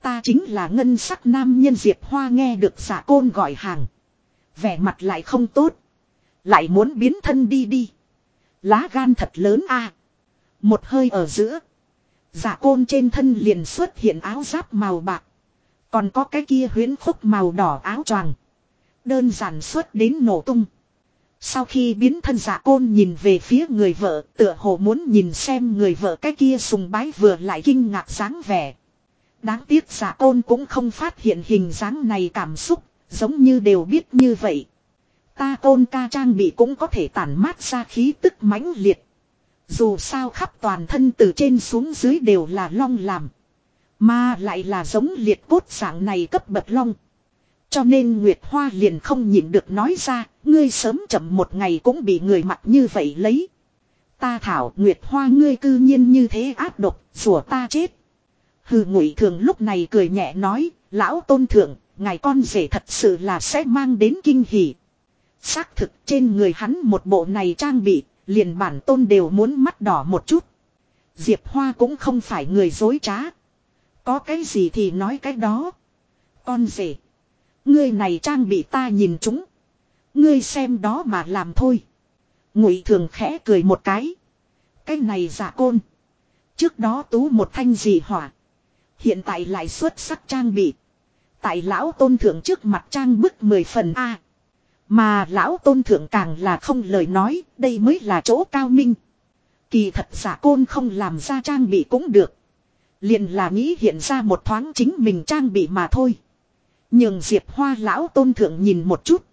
Ta chính là ngân sắc nam nhân Diệp Hoa nghe được giả côn gọi hàng. Vẻ mặt lại không tốt. Lại muốn biến thân đi đi. Lá gan thật lớn a. Một hơi ở giữa. Giả côn trên thân liền xuất hiện áo giáp màu bạc. Còn có cái kia huyến khúc màu đỏ áo choàng. Đơn giản xuất đến nổ tung. Sau khi biến thân giả côn nhìn về phía người vợ tựa hồ muốn nhìn xem người vợ cái kia sùng bái vừa lại kinh ngạc dáng vẻ. Đáng tiếc giả côn cũng không phát hiện hình dáng này cảm xúc, giống như đều biết như vậy. Ta côn ca trang bị cũng có thể tản mát ra khí tức mãnh liệt. Dù sao khắp toàn thân từ trên xuống dưới đều là long làm. Mà lại là giống liệt cốt dạng này cấp bậc long. Cho nên Nguyệt Hoa liền không nhịn được nói ra, ngươi sớm chậm một ngày cũng bị người mặt như vậy lấy. Ta thảo Nguyệt Hoa ngươi cư nhiên như thế ác độc, rủa ta chết. Hừ ngụy thường lúc này cười nhẹ nói, lão tôn thượng, ngài con rể thật sự là sẽ mang đến kinh hỉ. Xác thực trên người hắn một bộ này trang bị, liền bản tôn đều muốn mắt đỏ một chút. Diệp Hoa cũng không phải người dối trá. Có cái gì thì nói cái đó. Con rể. Ngươi này trang bị ta nhìn chúng. Ngươi xem đó mà làm thôi. Ngụy thường khẽ cười một cái. Cái này giả côn. Trước đó tú một thanh dị hỏa. Hiện tại lại xuất sắc trang bị. Tại lão tôn thượng trước mặt trang bức mười phần A. Mà lão tôn thượng càng là không lời nói, đây mới là chỗ cao minh. Kỳ thật giả côn không làm ra trang bị cũng được. Liền là nghĩ hiện ra một thoáng chính mình trang bị mà thôi. Nhường Diệp Hoa lão tôn thượng nhìn một chút.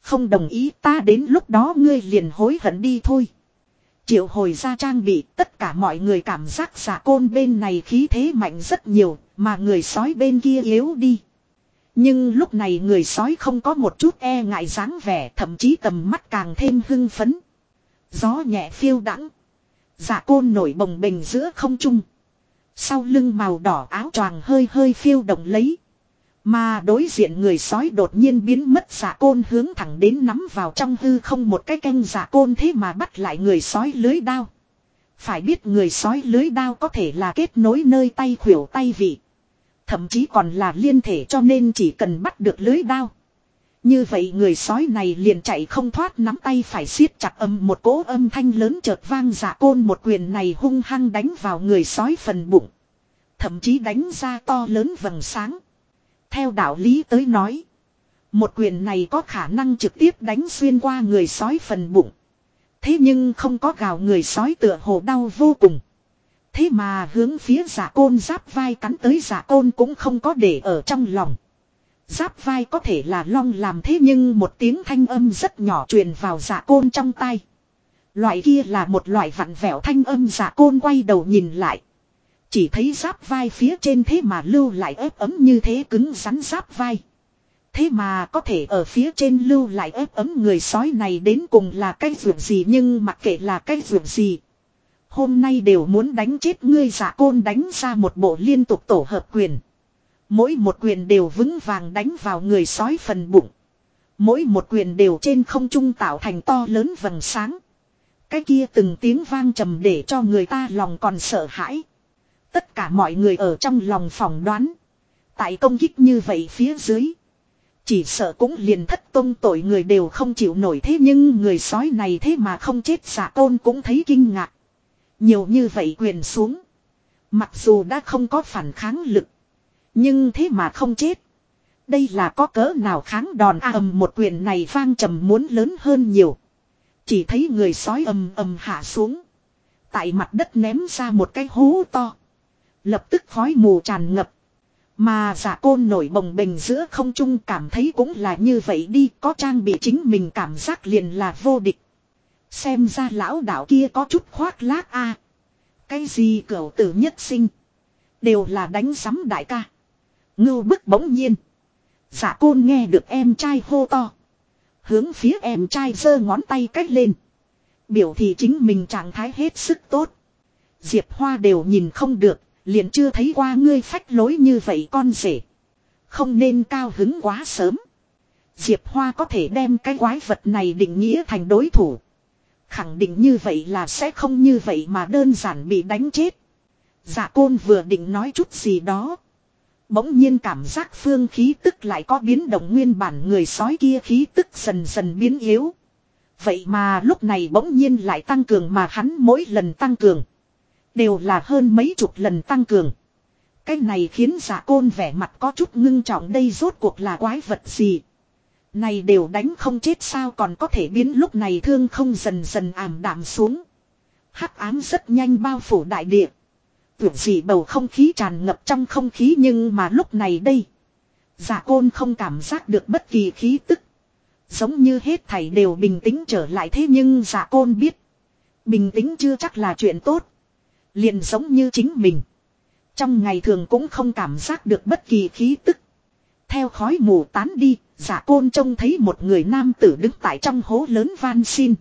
Không đồng ý ta đến lúc đó ngươi liền hối hận đi thôi. Triệu hồi ra trang bị, tất cả mọi người cảm giác giả côn bên này khí thế mạnh rất nhiều, mà người sói bên kia yếu đi. Nhưng lúc này người sói không có một chút e ngại dáng vẻ, thậm chí tầm mắt càng thêm hưng phấn. Gió nhẹ phiêu đắng. Giả côn nổi bồng bềnh giữa không trung. Sau lưng màu đỏ áo choàng hơi hơi phiêu động lấy. Mà đối diện người sói đột nhiên biến mất giả côn hướng thẳng đến nắm vào trong hư không một cái canh giả côn thế mà bắt lại người sói lưới đao. Phải biết người sói lưới đao có thể là kết nối nơi tay khuỷu tay vị. Thậm chí còn là liên thể cho nên chỉ cần bắt được lưới đao. Như vậy người sói này liền chạy không thoát nắm tay phải siết chặt âm một cỗ âm thanh lớn chợt vang giả côn một quyền này hung hăng đánh vào người sói phần bụng. Thậm chí đánh ra to lớn vầng sáng. Theo đạo lý tới nói. Một quyền này có khả năng trực tiếp đánh xuyên qua người sói phần bụng. Thế nhưng không có gào người sói tựa hồ đau vô cùng. Thế mà hướng phía giả côn giáp vai cắn tới giả côn cũng không có để ở trong lòng. Giáp vai có thể là long làm thế nhưng một tiếng thanh âm rất nhỏ truyền vào giả côn trong tay. Loại kia là một loại vặn vẹo thanh âm giả côn quay đầu nhìn lại. Chỉ thấy giáp vai phía trên thế mà lưu lại ép ấm như thế cứng rắn giáp vai. Thế mà có thể ở phía trên lưu lại ép ấm người sói này đến cùng là cái ruộng gì nhưng mặc kệ là cái ruộng gì. Hôm nay đều muốn đánh chết ngươi giả côn đánh ra một bộ liên tục tổ hợp quyền. Mỗi một quyền đều vững vàng đánh vào người sói phần bụng. Mỗi một quyền đều trên không trung tạo thành to lớn vầng sáng. Cái kia từng tiếng vang trầm để cho người ta lòng còn sợ hãi. Tất cả mọi người ở trong lòng phỏng đoán. Tại công kích như vậy phía dưới. Chỉ sợ cũng liền thất tôn tội người đều không chịu nổi thế nhưng người sói này thế mà không chết giả tôn cũng thấy kinh ngạc. Nhiều như vậy quyền xuống. Mặc dù đã không có phản kháng lực. Nhưng thế mà không chết. Đây là có cỡ nào kháng đòn a ầm một quyền này vang trầm muốn lớn hơn nhiều. Chỉ thấy người sói ầm ầm hạ xuống. Tại mặt đất ném ra một cái hố to. Lập tức khói mù tràn ngập. Mà giả côn nổi bồng bềnh giữa không trung cảm thấy cũng là như vậy đi, có trang bị chính mình cảm giác liền là vô địch. Xem ra lão đạo kia có chút khoác lác a Cái gì cửu tử nhất sinh. Đều là đánh sắm đại ca. Ngưu bức bỗng nhiên. Giả côn nghe được em trai hô to. Hướng phía em trai giơ ngón tay cách lên. Biểu thị chính mình trạng thái hết sức tốt. Diệp Hoa đều nhìn không được, liền chưa thấy qua ngươi phách lối như vậy con rể. Không nên cao hứng quá sớm. Diệp Hoa có thể đem cái quái vật này định nghĩa thành đối thủ. Khẳng định như vậy là sẽ không như vậy mà đơn giản bị đánh chết. Dạ côn vừa định nói chút gì đó. Bỗng nhiên cảm giác phương khí tức lại có biến động nguyên bản người sói kia khí tức dần dần biến yếu. Vậy mà lúc này bỗng nhiên lại tăng cường mà hắn mỗi lần tăng cường. Đều là hơn mấy chục lần tăng cường. Cái này khiến giả côn vẻ mặt có chút ngưng trọng đây rốt cuộc là quái vật gì. Này đều đánh không chết sao còn có thể biến lúc này thương không dần dần ảm đạm xuống. hắc ám rất nhanh bao phủ đại địa. Tưởng gì bầu không khí tràn ngập trong không khí nhưng mà lúc này đây. Giả côn không cảm giác được bất kỳ khí tức. Giống như hết thảy đều bình tĩnh trở lại thế nhưng giả côn biết. Bình tĩnh chưa chắc là chuyện tốt. Liền giống như chính mình. Trong ngày thường cũng không cảm giác được bất kỳ khí tức. Theo khói mù tán đi, giả côn trông thấy một người nam tử đứng tại trong hố lớn van xin.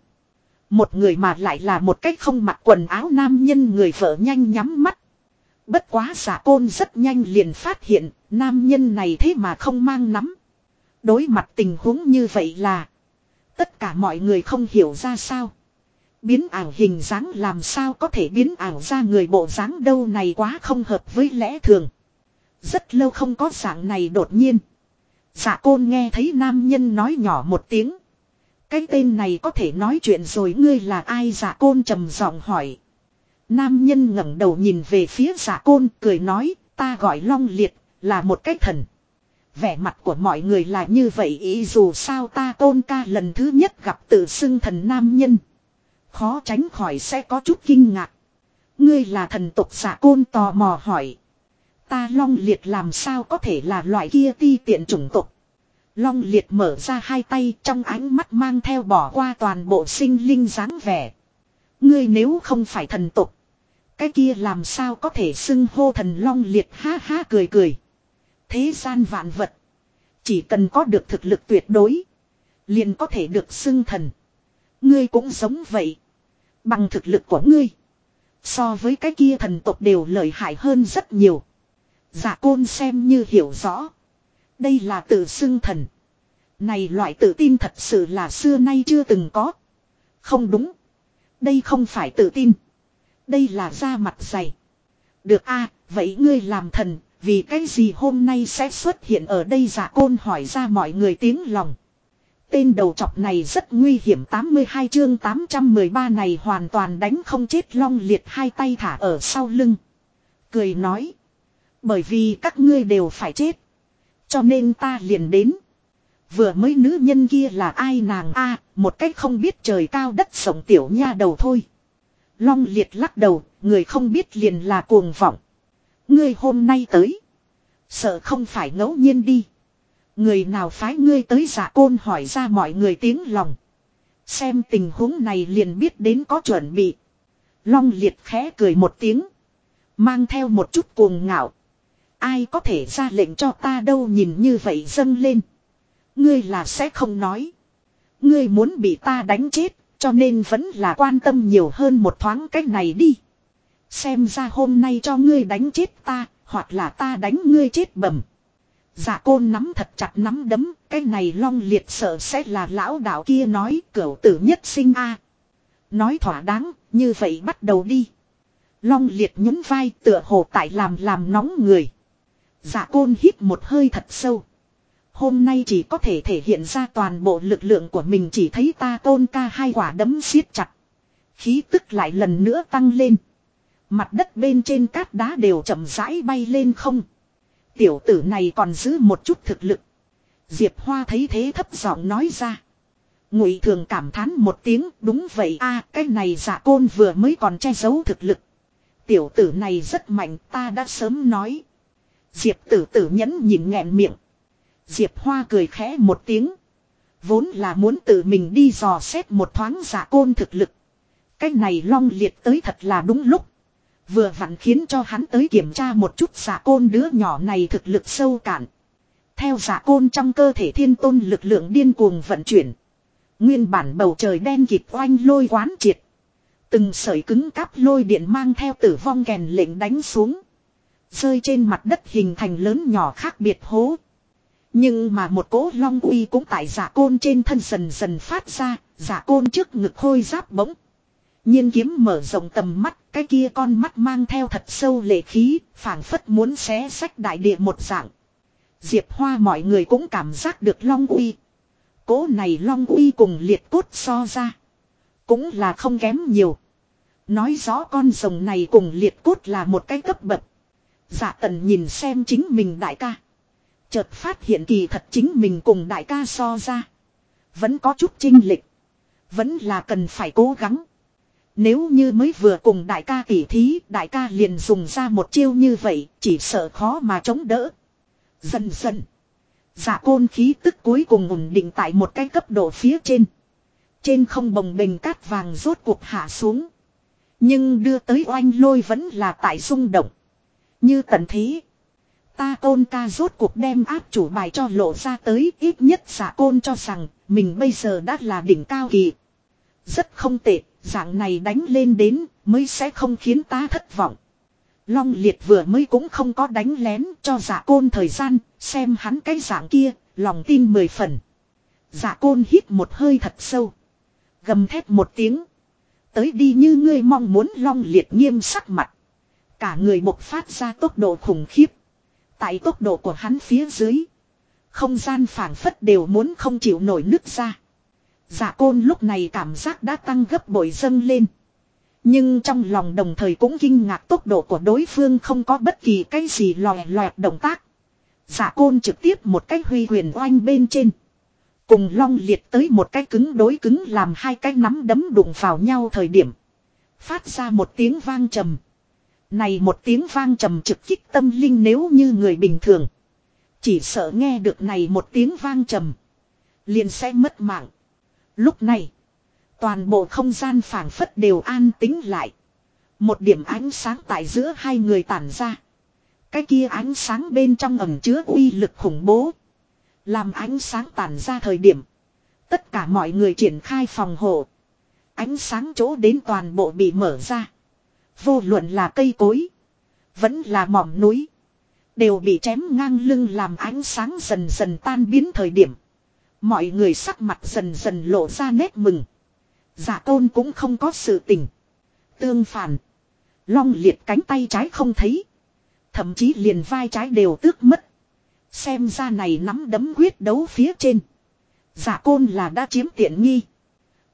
Một người mà lại là một cách không mặc quần áo nam nhân người vợ nhanh nhắm mắt. Bất quá giả côn rất nhanh liền phát hiện, nam nhân này thế mà không mang nắm. Đối mặt tình huống như vậy là, tất cả mọi người không hiểu ra sao. Biến ảo hình dáng làm sao có thể biến ảo ra người bộ dáng đâu này quá không hợp với lẽ thường. Rất lâu không có dạng này đột nhiên. Giả côn nghe thấy nam nhân nói nhỏ một tiếng. Cái tên này có thể nói chuyện rồi ngươi là ai giả côn trầm giọng hỏi. Nam nhân ngẩng đầu nhìn về phía giả côn cười nói, ta gọi long liệt, là một cái thần. Vẻ mặt của mọi người là như vậy, ý dù sao ta tôn ca lần thứ nhất gặp tự xưng thần nam nhân. Khó tránh khỏi sẽ có chút kinh ngạc. Ngươi là thần tục giả côn tò mò hỏi. Ta long liệt làm sao có thể là loại kia ti tiện chủng tục. Long liệt mở ra hai tay, trong ánh mắt mang theo bỏ qua toàn bộ sinh linh dáng vẻ. Ngươi nếu không phải thần tục. Cái kia làm sao có thể xưng hô thần long liệt ha ha cười cười. Thế gian vạn vật. Chỉ cần có được thực lực tuyệt đối. Liền có thể được xưng thần. Ngươi cũng giống vậy. Bằng thực lực của ngươi. So với cái kia thần tộc đều lợi hại hơn rất nhiều. Giả côn xem như hiểu rõ. Đây là tự xưng thần. Này loại tự tin thật sự là xưa nay chưa từng có. Không đúng. Đây không phải tự tin. Đây là da mặt dày. Được a vậy ngươi làm thần, vì cái gì hôm nay sẽ xuất hiện ở đây giả côn hỏi ra mọi người tiếng lòng. Tên đầu chọc này rất nguy hiểm 82 chương 813 này hoàn toàn đánh không chết long liệt hai tay thả ở sau lưng. Cười nói. Bởi vì các ngươi đều phải chết. Cho nên ta liền đến. Vừa mới nữ nhân kia là ai nàng a một cách không biết trời cao đất sống tiểu nha đầu thôi. Long liệt lắc đầu, người không biết liền là cuồng vọng. Ngươi hôm nay tới. Sợ không phải ngẫu nhiên đi. Người nào phái ngươi tới giả côn hỏi ra mọi người tiếng lòng. Xem tình huống này liền biết đến có chuẩn bị. Long liệt khẽ cười một tiếng. Mang theo một chút cuồng ngạo. Ai có thể ra lệnh cho ta đâu nhìn như vậy dâng lên. Ngươi là sẽ không nói. Ngươi muốn bị ta đánh chết cho nên vẫn là quan tâm nhiều hơn một thoáng cách này đi. Xem ra hôm nay cho ngươi đánh chết ta, hoặc là ta đánh ngươi chết bẩm. Dạ côn nắm thật chặt nắm đấm, cái này long liệt sợ sẽ là lão đạo kia nói cửu tử nhất sinh a. Nói thỏa đáng, như vậy bắt đầu đi. Long liệt nhún vai tựa hồ tại làm làm nóng người. Dạ côn hít một hơi thật sâu. Hôm nay chỉ có thể thể hiện ra toàn bộ lực lượng của mình chỉ thấy ta tôn ca hai quả đấm siết chặt. Khí tức lại lần nữa tăng lên. Mặt đất bên trên cát đá đều chậm rãi bay lên không. Tiểu tử này còn giữ một chút thực lực. Diệp Hoa thấy thế thấp giọng nói ra. Ngụy thường cảm thán một tiếng, đúng vậy a, cái này giả côn vừa mới còn che giấu thực lực. Tiểu tử này rất mạnh, ta đã sớm nói. Diệp tử tử nhẫn nhìn nghẹn miệng. Diệp Hoa cười khẽ một tiếng. Vốn là muốn tự mình đi dò xét một thoáng giả côn thực lực. Cái này long liệt tới thật là đúng lúc. Vừa vặn khiến cho hắn tới kiểm tra một chút giả côn đứa nhỏ này thực lực sâu cạn. Theo giả côn trong cơ thể thiên tôn lực lượng điên cuồng vận chuyển. Nguyên bản bầu trời đen kịt oanh lôi quán triệt. Từng sợi cứng cáp lôi điện mang theo tử vong kèn lệnh đánh xuống. Rơi trên mặt đất hình thành lớn nhỏ khác biệt hố. Nhưng mà một cỗ long uy cũng tại giả côn trên thân dần dần phát ra, giả côn trước ngực hôi giáp bỗng. nhiên kiếm mở rộng tầm mắt, cái kia con mắt mang theo thật sâu lệ khí, phảng phất muốn xé sách đại địa một dạng. Diệp Hoa mọi người cũng cảm giác được long uy. cỗ này long uy cùng liệt cốt so ra. Cũng là không kém nhiều. Nói rõ con rồng này cùng liệt cốt là một cái cấp bậc. Dạ tần nhìn xem chính mình đại ca. Chợt phát hiện kỳ thật chính mình cùng đại ca so ra. Vẫn có chút trinh lịch. Vẫn là cần phải cố gắng. Nếu như mới vừa cùng đại ca tỉ thí, đại ca liền dùng ra một chiêu như vậy, chỉ sợ khó mà chống đỡ. Dần dần. giả côn khí tức cuối cùng ổn định tại một cái cấp độ phía trên. Trên không bồng bình cát vàng rốt cuộc hạ xuống. Nhưng đưa tới oanh lôi vẫn là tại rung động. Như tận thí Ta côn ca rốt cuộc đem áp chủ bài cho lộ ra tới ít nhất giả côn cho rằng mình bây giờ đã là đỉnh cao kỳ. Rất không tệ, dạng này đánh lên đến mới sẽ không khiến ta thất vọng. Long liệt vừa mới cũng không có đánh lén cho giả côn thời gian, xem hắn cái dạng kia, lòng tin mười phần. Giả côn hít một hơi thật sâu. Gầm thét một tiếng. Tới đi như ngươi mong muốn long liệt nghiêm sắc mặt. Cả người bộc phát ra tốc độ khủng khiếp. Tại tốc độ của hắn phía dưới. Không gian phảng phất đều muốn không chịu nổi nước ra. Giả côn lúc này cảm giác đã tăng gấp bội dâng lên. Nhưng trong lòng đồng thời cũng kinh ngạc tốc độ của đối phương không có bất kỳ cái gì lòe loẹt động tác. Giả côn trực tiếp một cái huy huyền oanh bên trên. Cùng long liệt tới một cái cứng đối cứng làm hai cái nắm đấm đụng vào nhau thời điểm. Phát ra một tiếng vang trầm. Này một tiếng vang trầm trực kích tâm linh nếu như người bình thường. Chỉ sợ nghe được này một tiếng vang trầm. Liền sẽ mất mạng. Lúc này. Toàn bộ không gian phảng phất đều an tính lại. Một điểm ánh sáng tại giữa hai người tản ra. Cái kia ánh sáng bên trong ẩm chứa uy lực khủng bố. Làm ánh sáng tản ra thời điểm. Tất cả mọi người triển khai phòng hộ. Ánh sáng chỗ đến toàn bộ bị mở ra. Vô luận là cây cối. Vẫn là mỏm núi. Đều bị chém ngang lưng làm ánh sáng dần dần tan biến thời điểm. Mọi người sắc mặt dần dần lộ ra nét mừng. Giả tôn cũng không có sự tình. Tương phản. Long liệt cánh tay trái không thấy. Thậm chí liền vai trái đều tước mất. Xem ra này nắm đấm quyết đấu phía trên. Giả côn là đã chiếm tiện nghi.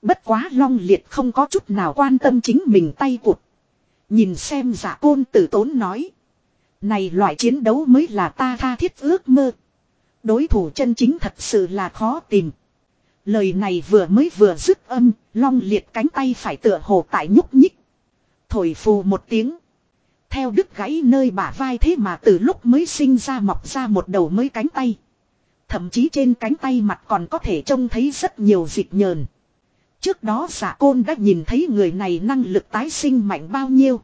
Bất quá long liệt không có chút nào quan tâm chính mình tay cụt. Nhìn xem giả côn tử tốn nói. Này loại chiến đấu mới là ta tha thiết ước mơ. Đối thủ chân chính thật sự là khó tìm. Lời này vừa mới vừa dứt âm, long liệt cánh tay phải tựa hồ tại nhúc nhích. Thổi phù một tiếng. Theo đứt gãy nơi bả vai thế mà từ lúc mới sinh ra mọc ra một đầu mới cánh tay. Thậm chí trên cánh tay mặt còn có thể trông thấy rất nhiều dịch nhờn. Trước đó giả côn đã nhìn thấy người này năng lực tái sinh mạnh bao nhiêu.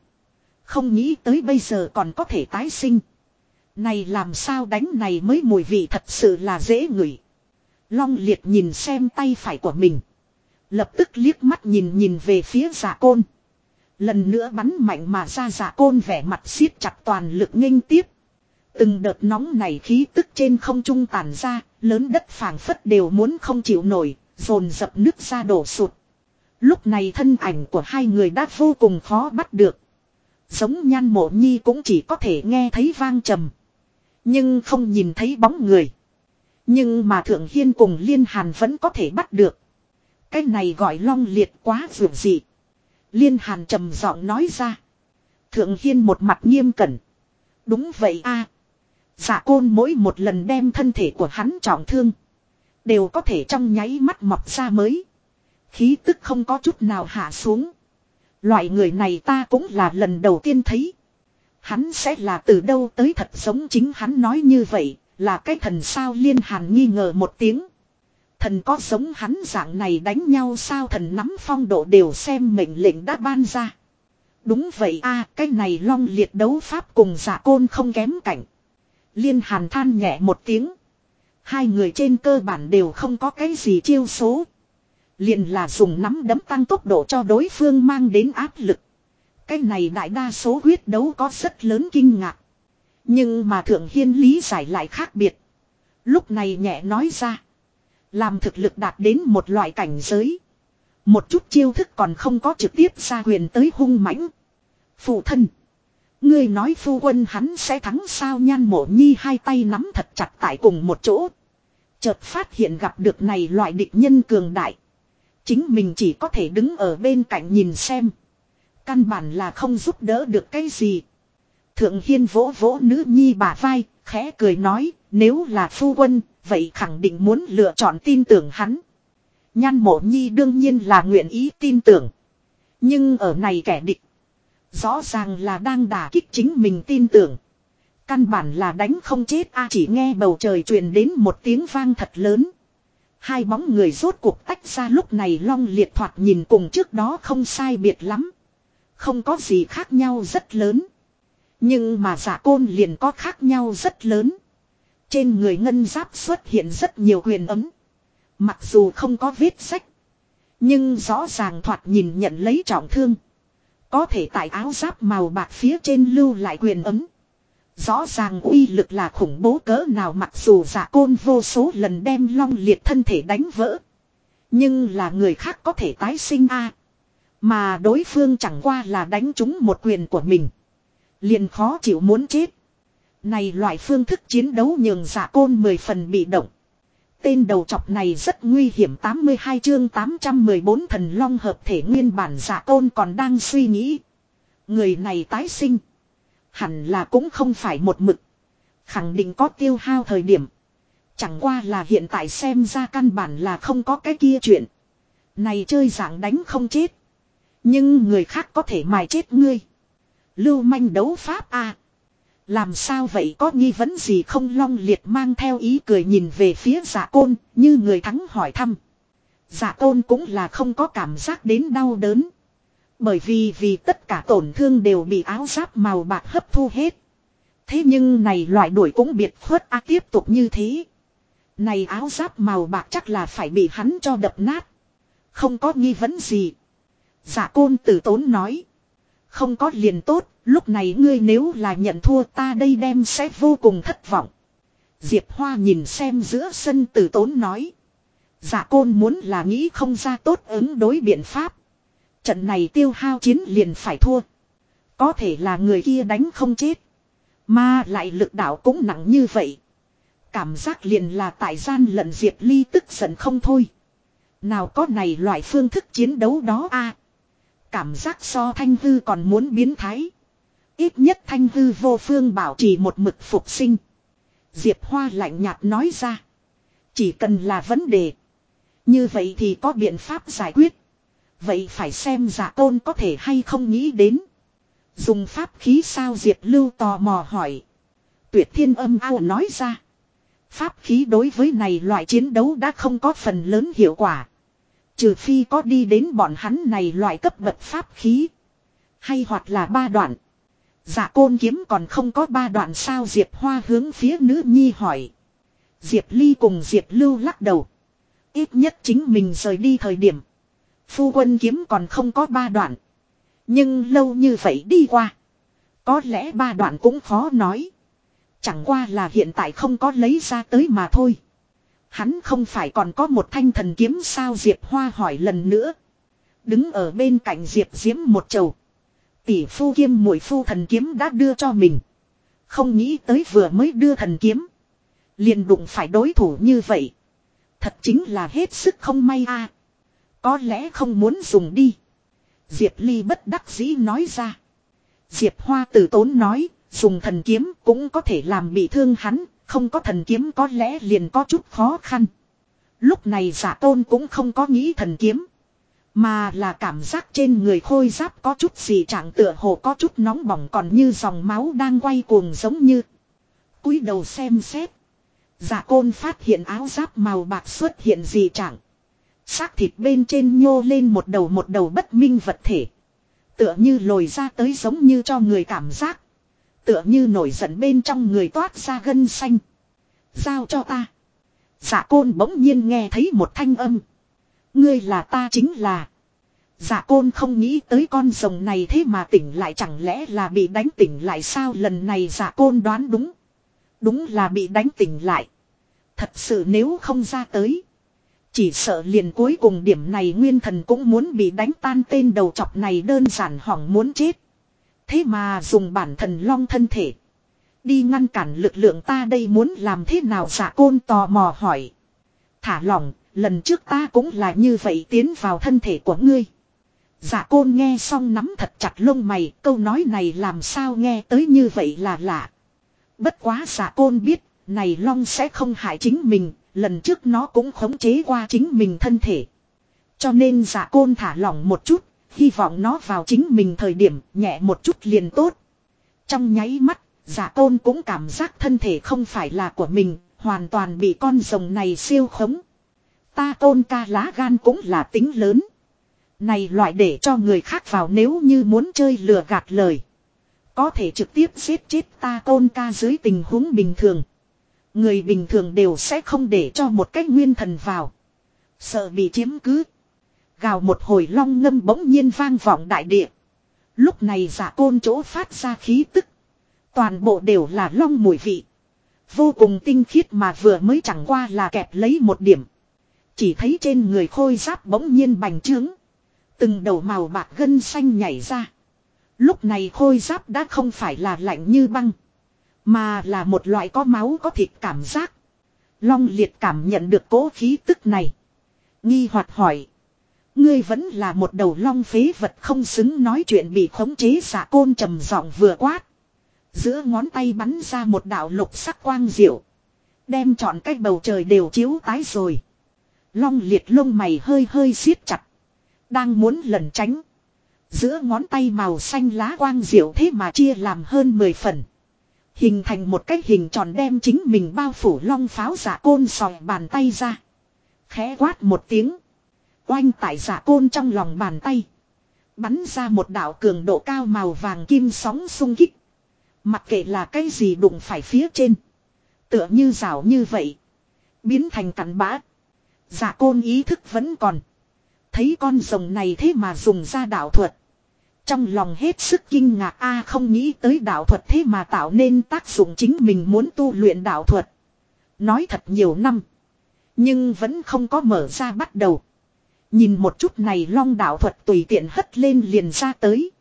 Không nghĩ tới bây giờ còn có thể tái sinh. Này làm sao đánh này mới mùi vị thật sự là dễ ngửi. Long liệt nhìn xem tay phải của mình. Lập tức liếc mắt nhìn nhìn về phía giả côn. Lần nữa bắn mạnh mà ra giả côn vẻ mặt siết chặt toàn lực nghênh tiếp. Từng đợt nóng này khí tức trên không trung tàn ra, lớn đất phảng phất đều muốn không chịu nổi, dồn dập nước ra đổ sụt. Lúc này thân ảnh của hai người đã vô cùng khó bắt được. Giống nhan mộ nhi cũng chỉ có thể nghe thấy vang trầm. Nhưng không nhìn thấy bóng người. Nhưng mà Thượng Hiên cùng Liên Hàn vẫn có thể bắt được. Cái này gọi long liệt quá vượt dị. Liên Hàn trầm giọng nói ra. Thượng Hiên một mặt nghiêm cẩn. Đúng vậy a Dạ côn mỗi một lần đem thân thể của hắn trọng thương. Đều có thể trong nháy mắt mọc ra mới. Khí tức không có chút nào hạ xuống. Loại người này ta cũng là lần đầu tiên thấy. Hắn sẽ là từ đâu tới thật giống chính hắn nói như vậy, là cái thần sao liên hàn nghi ngờ một tiếng. Thần có giống hắn dạng này đánh nhau sao thần nắm phong độ đều xem mệnh lệnh đã ban ra. Đúng vậy a cái này long liệt đấu pháp cùng giả côn không kém cảnh. Liên hàn than nhẹ một tiếng. Hai người trên cơ bản đều không có cái gì chiêu số. liền là dùng nắm đấm tăng tốc độ cho đối phương mang đến áp lực. Cái này đại đa số huyết đấu có rất lớn kinh ngạc. Nhưng mà Thượng Hiên lý giải lại khác biệt. Lúc này nhẹ nói ra. Làm thực lực đạt đến một loại cảnh giới. Một chút chiêu thức còn không có trực tiếp ra quyền tới hung mãnh. Phụ thân. Ngươi nói phu quân hắn sẽ thắng sao nhan mộ nhi hai tay nắm thật chặt tại cùng một chỗ. Chợt phát hiện gặp được này loại địch nhân cường đại. Chính mình chỉ có thể đứng ở bên cạnh nhìn xem. Căn bản là không giúp đỡ được cái gì. Thượng Hiên vỗ vỗ nữ nhi bà vai, khẽ cười nói, nếu là phu quân, vậy khẳng định muốn lựa chọn tin tưởng hắn. Nhan mộ nhi đương nhiên là nguyện ý tin tưởng. Nhưng ở này kẻ địch. Rõ ràng là đang đả kích chính mình tin tưởng. Căn bản là đánh không chết a chỉ nghe bầu trời truyền đến một tiếng vang thật lớn. Hai bóng người rốt cuộc tách ra lúc này long liệt thoạt nhìn cùng trước đó không sai biệt lắm. Không có gì khác nhau rất lớn. Nhưng mà giả côn liền có khác nhau rất lớn. Trên người ngân giáp xuất hiện rất nhiều huyền ấm. Mặc dù không có vết sách. Nhưng rõ ràng thoạt nhìn nhận lấy trọng thương. Có thể tại áo giáp màu bạc phía trên lưu lại quyền ấm. Rõ ràng uy lực là khủng bố cỡ nào mặc dù giả côn vô số lần đem long liệt thân thể đánh vỡ. Nhưng là người khác có thể tái sinh a Mà đối phương chẳng qua là đánh trúng một quyền của mình. Liền khó chịu muốn chết. Này loại phương thức chiến đấu nhường giả côn mười phần bị động. Tên đầu chọc này rất nguy hiểm 82 chương 814 thần long hợp thể nguyên bản giả tôn còn đang suy nghĩ. Người này tái sinh. Hẳn là cũng không phải một mực. Khẳng định có tiêu hao thời điểm. Chẳng qua là hiện tại xem ra căn bản là không có cái kia chuyện. Này chơi dạng đánh không chết. Nhưng người khác có thể mài chết ngươi. Lưu manh đấu pháp a làm sao vậy có nghi vấn gì không long liệt mang theo ý cười nhìn về phía giả côn, như người thắng hỏi thăm. Giả côn cũng là không có cảm giác đến đau đớn. Bởi vì vì tất cả tổn thương đều bị áo giáp màu bạc hấp thu hết. Thế nhưng này loại đuổi cũng biệt khuất, a, tiếp tục như thế. Này áo giáp màu bạc chắc là phải bị hắn cho đập nát. Không có nghi vấn gì. Giả côn tử tốn nói. Không có liền tốt, lúc này ngươi nếu là nhận thua ta đây đem sẽ vô cùng thất vọng. Diệp Hoa nhìn xem giữa sân tử tốn nói. Giả côn muốn là nghĩ không ra tốt ứng đối biện pháp. Trận này tiêu hao chiến liền phải thua. Có thể là người kia đánh không chết. Mà lại lực đạo cũng nặng như vậy. Cảm giác liền là tại gian lận Diệp Ly tức giận không thôi. Nào có này loại phương thức chiến đấu đó a Cảm giác so thanh hư còn muốn biến thái. Ít nhất thanh hư vô phương bảo trì một mực phục sinh. Diệp Hoa lạnh nhạt nói ra. Chỉ cần là vấn đề. Như vậy thì có biện pháp giải quyết. Vậy phải xem giả tôn có thể hay không nghĩ đến. Dùng pháp khí sao Diệp Lưu tò mò hỏi. Tuyệt thiên âm ao nói ra. Pháp khí đối với này loại chiến đấu đã không có phần lớn hiệu quả. Trừ phi có đi đến bọn hắn này loại cấp bậc pháp khí. Hay hoặc là ba đoạn. Dạ côn kiếm còn không có ba đoạn sao Diệp Hoa hướng phía nữ nhi hỏi. Diệp Ly cùng Diệp Lưu lắc đầu. Ít nhất chính mình rời đi thời điểm. Phu quân kiếm còn không có ba đoạn. Nhưng lâu như vậy đi qua. Có lẽ ba đoạn cũng khó nói. Chẳng qua là hiện tại không có lấy ra tới mà thôi. Hắn không phải còn có một thanh thần kiếm sao Diệp Hoa hỏi lần nữa. Đứng ở bên cạnh Diệp Diễm một chầu. Tỷ phu kiêm mũi phu thần kiếm đã đưa cho mình. Không nghĩ tới vừa mới đưa thần kiếm. liền đụng phải đối thủ như vậy. Thật chính là hết sức không may a. Có lẽ không muốn dùng đi. Diệp Ly bất đắc dĩ nói ra. Diệp Hoa tử tốn nói, dùng thần kiếm cũng có thể làm bị thương hắn, không có thần kiếm có lẽ liền có chút khó khăn. Lúc này giả tôn cũng không có nghĩ thần kiếm. Mà là cảm giác trên người khôi giáp có chút gì trạng tựa hồ có chút nóng bỏng còn như dòng máu đang quay cuồng giống như. cúi đầu xem xét. Giả côn phát hiện áo giáp màu bạc xuất hiện gì trạng. Xác thịt bên trên nhô lên một đầu một đầu bất minh vật thể. Tựa như lồi ra tới giống như cho người cảm giác. Tựa như nổi giận bên trong người toát ra gân xanh. Giao cho ta. Giả côn bỗng nhiên nghe thấy một thanh âm. Ngươi là ta chính là. Dạ côn không nghĩ tới con rồng này thế mà tỉnh lại chẳng lẽ là bị đánh tỉnh lại sao lần này dạ côn đoán đúng. Đúng là bị đánh tỉnh lại. Thật sự nếu không ra tới. Chỉ sợ liền cuối cùng điểm này nguyên thần cũng muốn bị đánh tan tên đầu chọc này đơn giản hỏng muốn chết. Thế mà dùng bản thần long thân thể. Đi ngăn cản lực lượng ta đây muốn làm thế nào giả côn tò mò hỏi. Thả lỏng, lần trước ta cũng là như vậy tiến vào thân thể của ngươi. Giả côn nghe xong nắm thật chặt lông mày, câu nói này làm sao nghe tới như vậy là lạ. Bất quá giả côn biết, này long sẽ không hại chính mình, lần trước nó cũng khống chế qua chính mình thân thể. Cho nên giả côn thả lỏng một chút, hy vọng nó vào chính mình thời điểm nhẹ một chút liền tốt. Trong nháy mắt, giả tôn cũng cảm giác thân thể không phải là của mình, hoàn toàn bị con rồng này siêu khống. Ta tôn ca lá gan cũng là tính lớn. Này loại để cho người khác vào nếu như muốn chơi lừa gạt lời. Có thể trực tiếp giết chết ta tôn ca dưới tình huống bình thường. Người bình thường đều sẽ không để cho một cách nguyên thần vào. Sợ bị chiếm cứ. Gào một hồi long ngâm bỗng nhiên vang vọng đại địa. Lúc này giả côn chỗ phát ra khí tức. Toàn bộ đều là long mùi vị. Vô cùng tinh khiết mà vừa mới chẳng qua là kẹp lấy một điểm. Chỉ thấy trên người khôi giáp bỗng nhiên bành trướng. Từng đầu màu bạc gân xanh nhảy ra. Lúc này khôi giáp đã không phải là lạnh như băng. Mà là một loại có máu có thịt cảm giác. Long liệt cảm nhận được cố khí tức này. Nghi hoạt hỏi. Ngươi vẫn là một đầu long phế vật không xứng nói chuyện bị khống chế xả côn trầm giọng vừa quát. Giữa ngón tay bắn ra một đạo lục sắc quang diệu. Đem trọn cách bầu trời đều chiếu tái rồi. Long liệt lông mày hơi hơi siết chặt. Đang muốn lẩn tránh. Giữa ngón tay màu xanh lá quang diệu thế mà chia làm hơn 10 phần. Hình thành một cái hình tròn đem chính mình bao phủ long pháo giả côn sòi bàn tay ra. Khẽ quát một tiếng. Oanh tại giả côn trong lòng bàn tay. Bắn ra một đạo cường độ cao màu vàng kim sóng sung kích. Mặc kệ là cái gì đụng phải phía trên. Tựa như rào như vậy. Biến thành cắn bã. Giả côn ý thức vẫn còn. Thấy con rồng này thế mà dùng ra đạo thuật. Trong lòng hết sức kinh ngạc, a, không nghĩ tới đạo thuật thế mà tạo nên tác dụng chính mình muốn tu luyện đạo thuật. Nói thật nhiều năm. Nhưng vẫn không có mở ra bắt đầu. Nhìn một chút này long đạo thuật tùy tiện hất lên liền ra tới.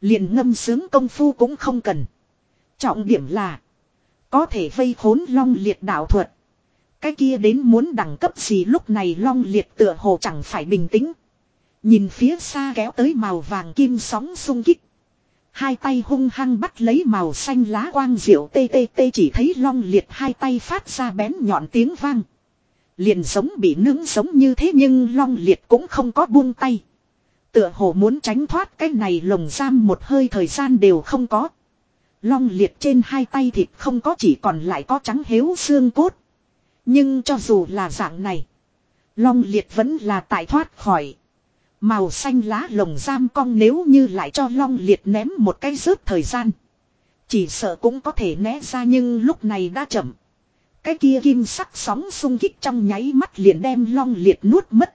Liền ngâm sướng công phu cũng không cần. Trọng điểm là. Có thể vây khốn long liệt đạo thuật. Cái kia đến muốn đẳng cấp gì lúc này long liệt tựa hồ chẳng phải bình tĩnh. Nhìn phía xa kéo tới màu vàng kim sóng sung kích. Hai tay hung hăng bắt lấy màu xanh lá quang diệu tê tê tê chỉ thấy long liệt hai tay phát ra bén nhọn tiếng vang. Liền giống bị nướng giống như thế nhưng long liệt cũng không có buông tay. Tựa hồ muốn tránh thoát cái này lồng giam một hơi thời gian đều không có. Long liệt trên hai tay thịt không có chỉ còn lại có trắng hếu xương cốt. Nhưng cho dù là dạng này. Long liệt vẫn là tại thoát khỏi. Màu xanh lá lồng giam cong nếu như lại cho long liệt ném một cái rớt thời gian. Chỉ sợ cũng có thể né ra nhưng lúc này đã chậm. Cái kia kim sắc sóng sung kích trong nháy mắt liền đem long liệt nuốt mất.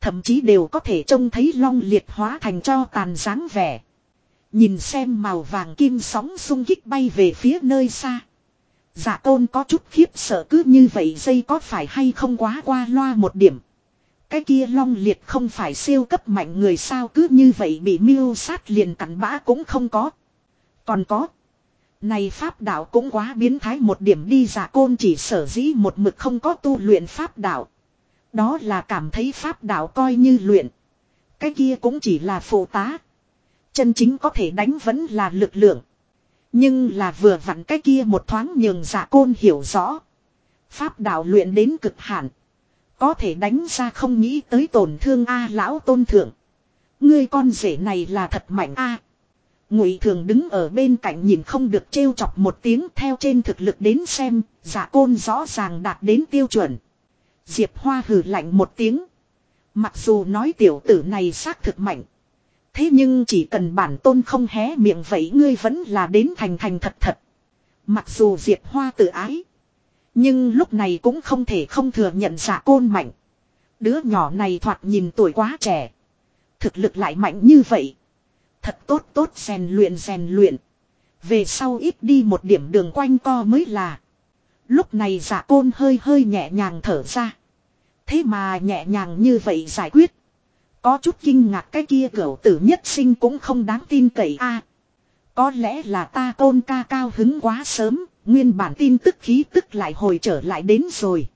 Thậm chí đều có thể trông thấy long liệt hóa thành cho tàn dáng vẻ. Nhìn xem màu vàng kim sóng sung kích bay về phía nơi xa. giả tôn có chút khiếp sợ cứ như vậy dây có phải hay không quá qua loa một điểm. Cái kia long liệt không phải siêu cấp mạnh người sao cứ như vậy bị miêu sát liền cắn bã cũng không có. Còn có. Này pháp đạo cũng quá biến thái một điểm đi giả côn chỉ sở dĩ một mực không có tu luyện pháp đạo. Đó là cảm thấy pháp đạo coi như luyện. Cái kia cũng chỉ là phụ tá. Chân chính có thể đánh vẫn là lực lượng. Nhưng là vừa vặn cái kia một thoáng nhường giả côn hiểu rõ. Pháp đạo luyện đến cực hạn. Có thể đánh ra không nghĩ tới tổn thương A lão tôn thượng. Ngươi con rể này là thật mạnh A. Ngụy thường đứng ở bên cạnh nhìn không được trêu chọc một tiếng theo trên thực lực đến xem, giả côn rõ ràng đạt đến tiêu chuẩn. Diệp Hoa hừ lạnh một tiếng. Mặc dù nói tiểu tử này xác thực mạnh. Thế nhưng chỉ cần bản tôn không hé miệng vậy ngươi vẫn là đến thành thành thật thật. Mặc dù Diệp Hoa tự ái. Nhưng lúc này cũng không thể không thừa nhận giả côn mạnh. Đứa nhỏ này thoạt nhìn tuổi quá trẻ. Thực lực lại mạnh như vậy. Thật tốt tốt rèn luyện rèn luyện. Về sau ít đi một điểm đường quanh co mới là. Lúc này giả côn hơi hơi nhẹ nhàng thở ra. Thế mà nhẹ nhàng như vậy giải quyết. Có chút kinh ngạc cái kia cửu tử nhất sinh cũng không đáng tin cậy a. có lẽ là ta tôn ca cao hứng quá sớm, nguyên bản tin tức khí tức lại hồi trở lại đến rồi.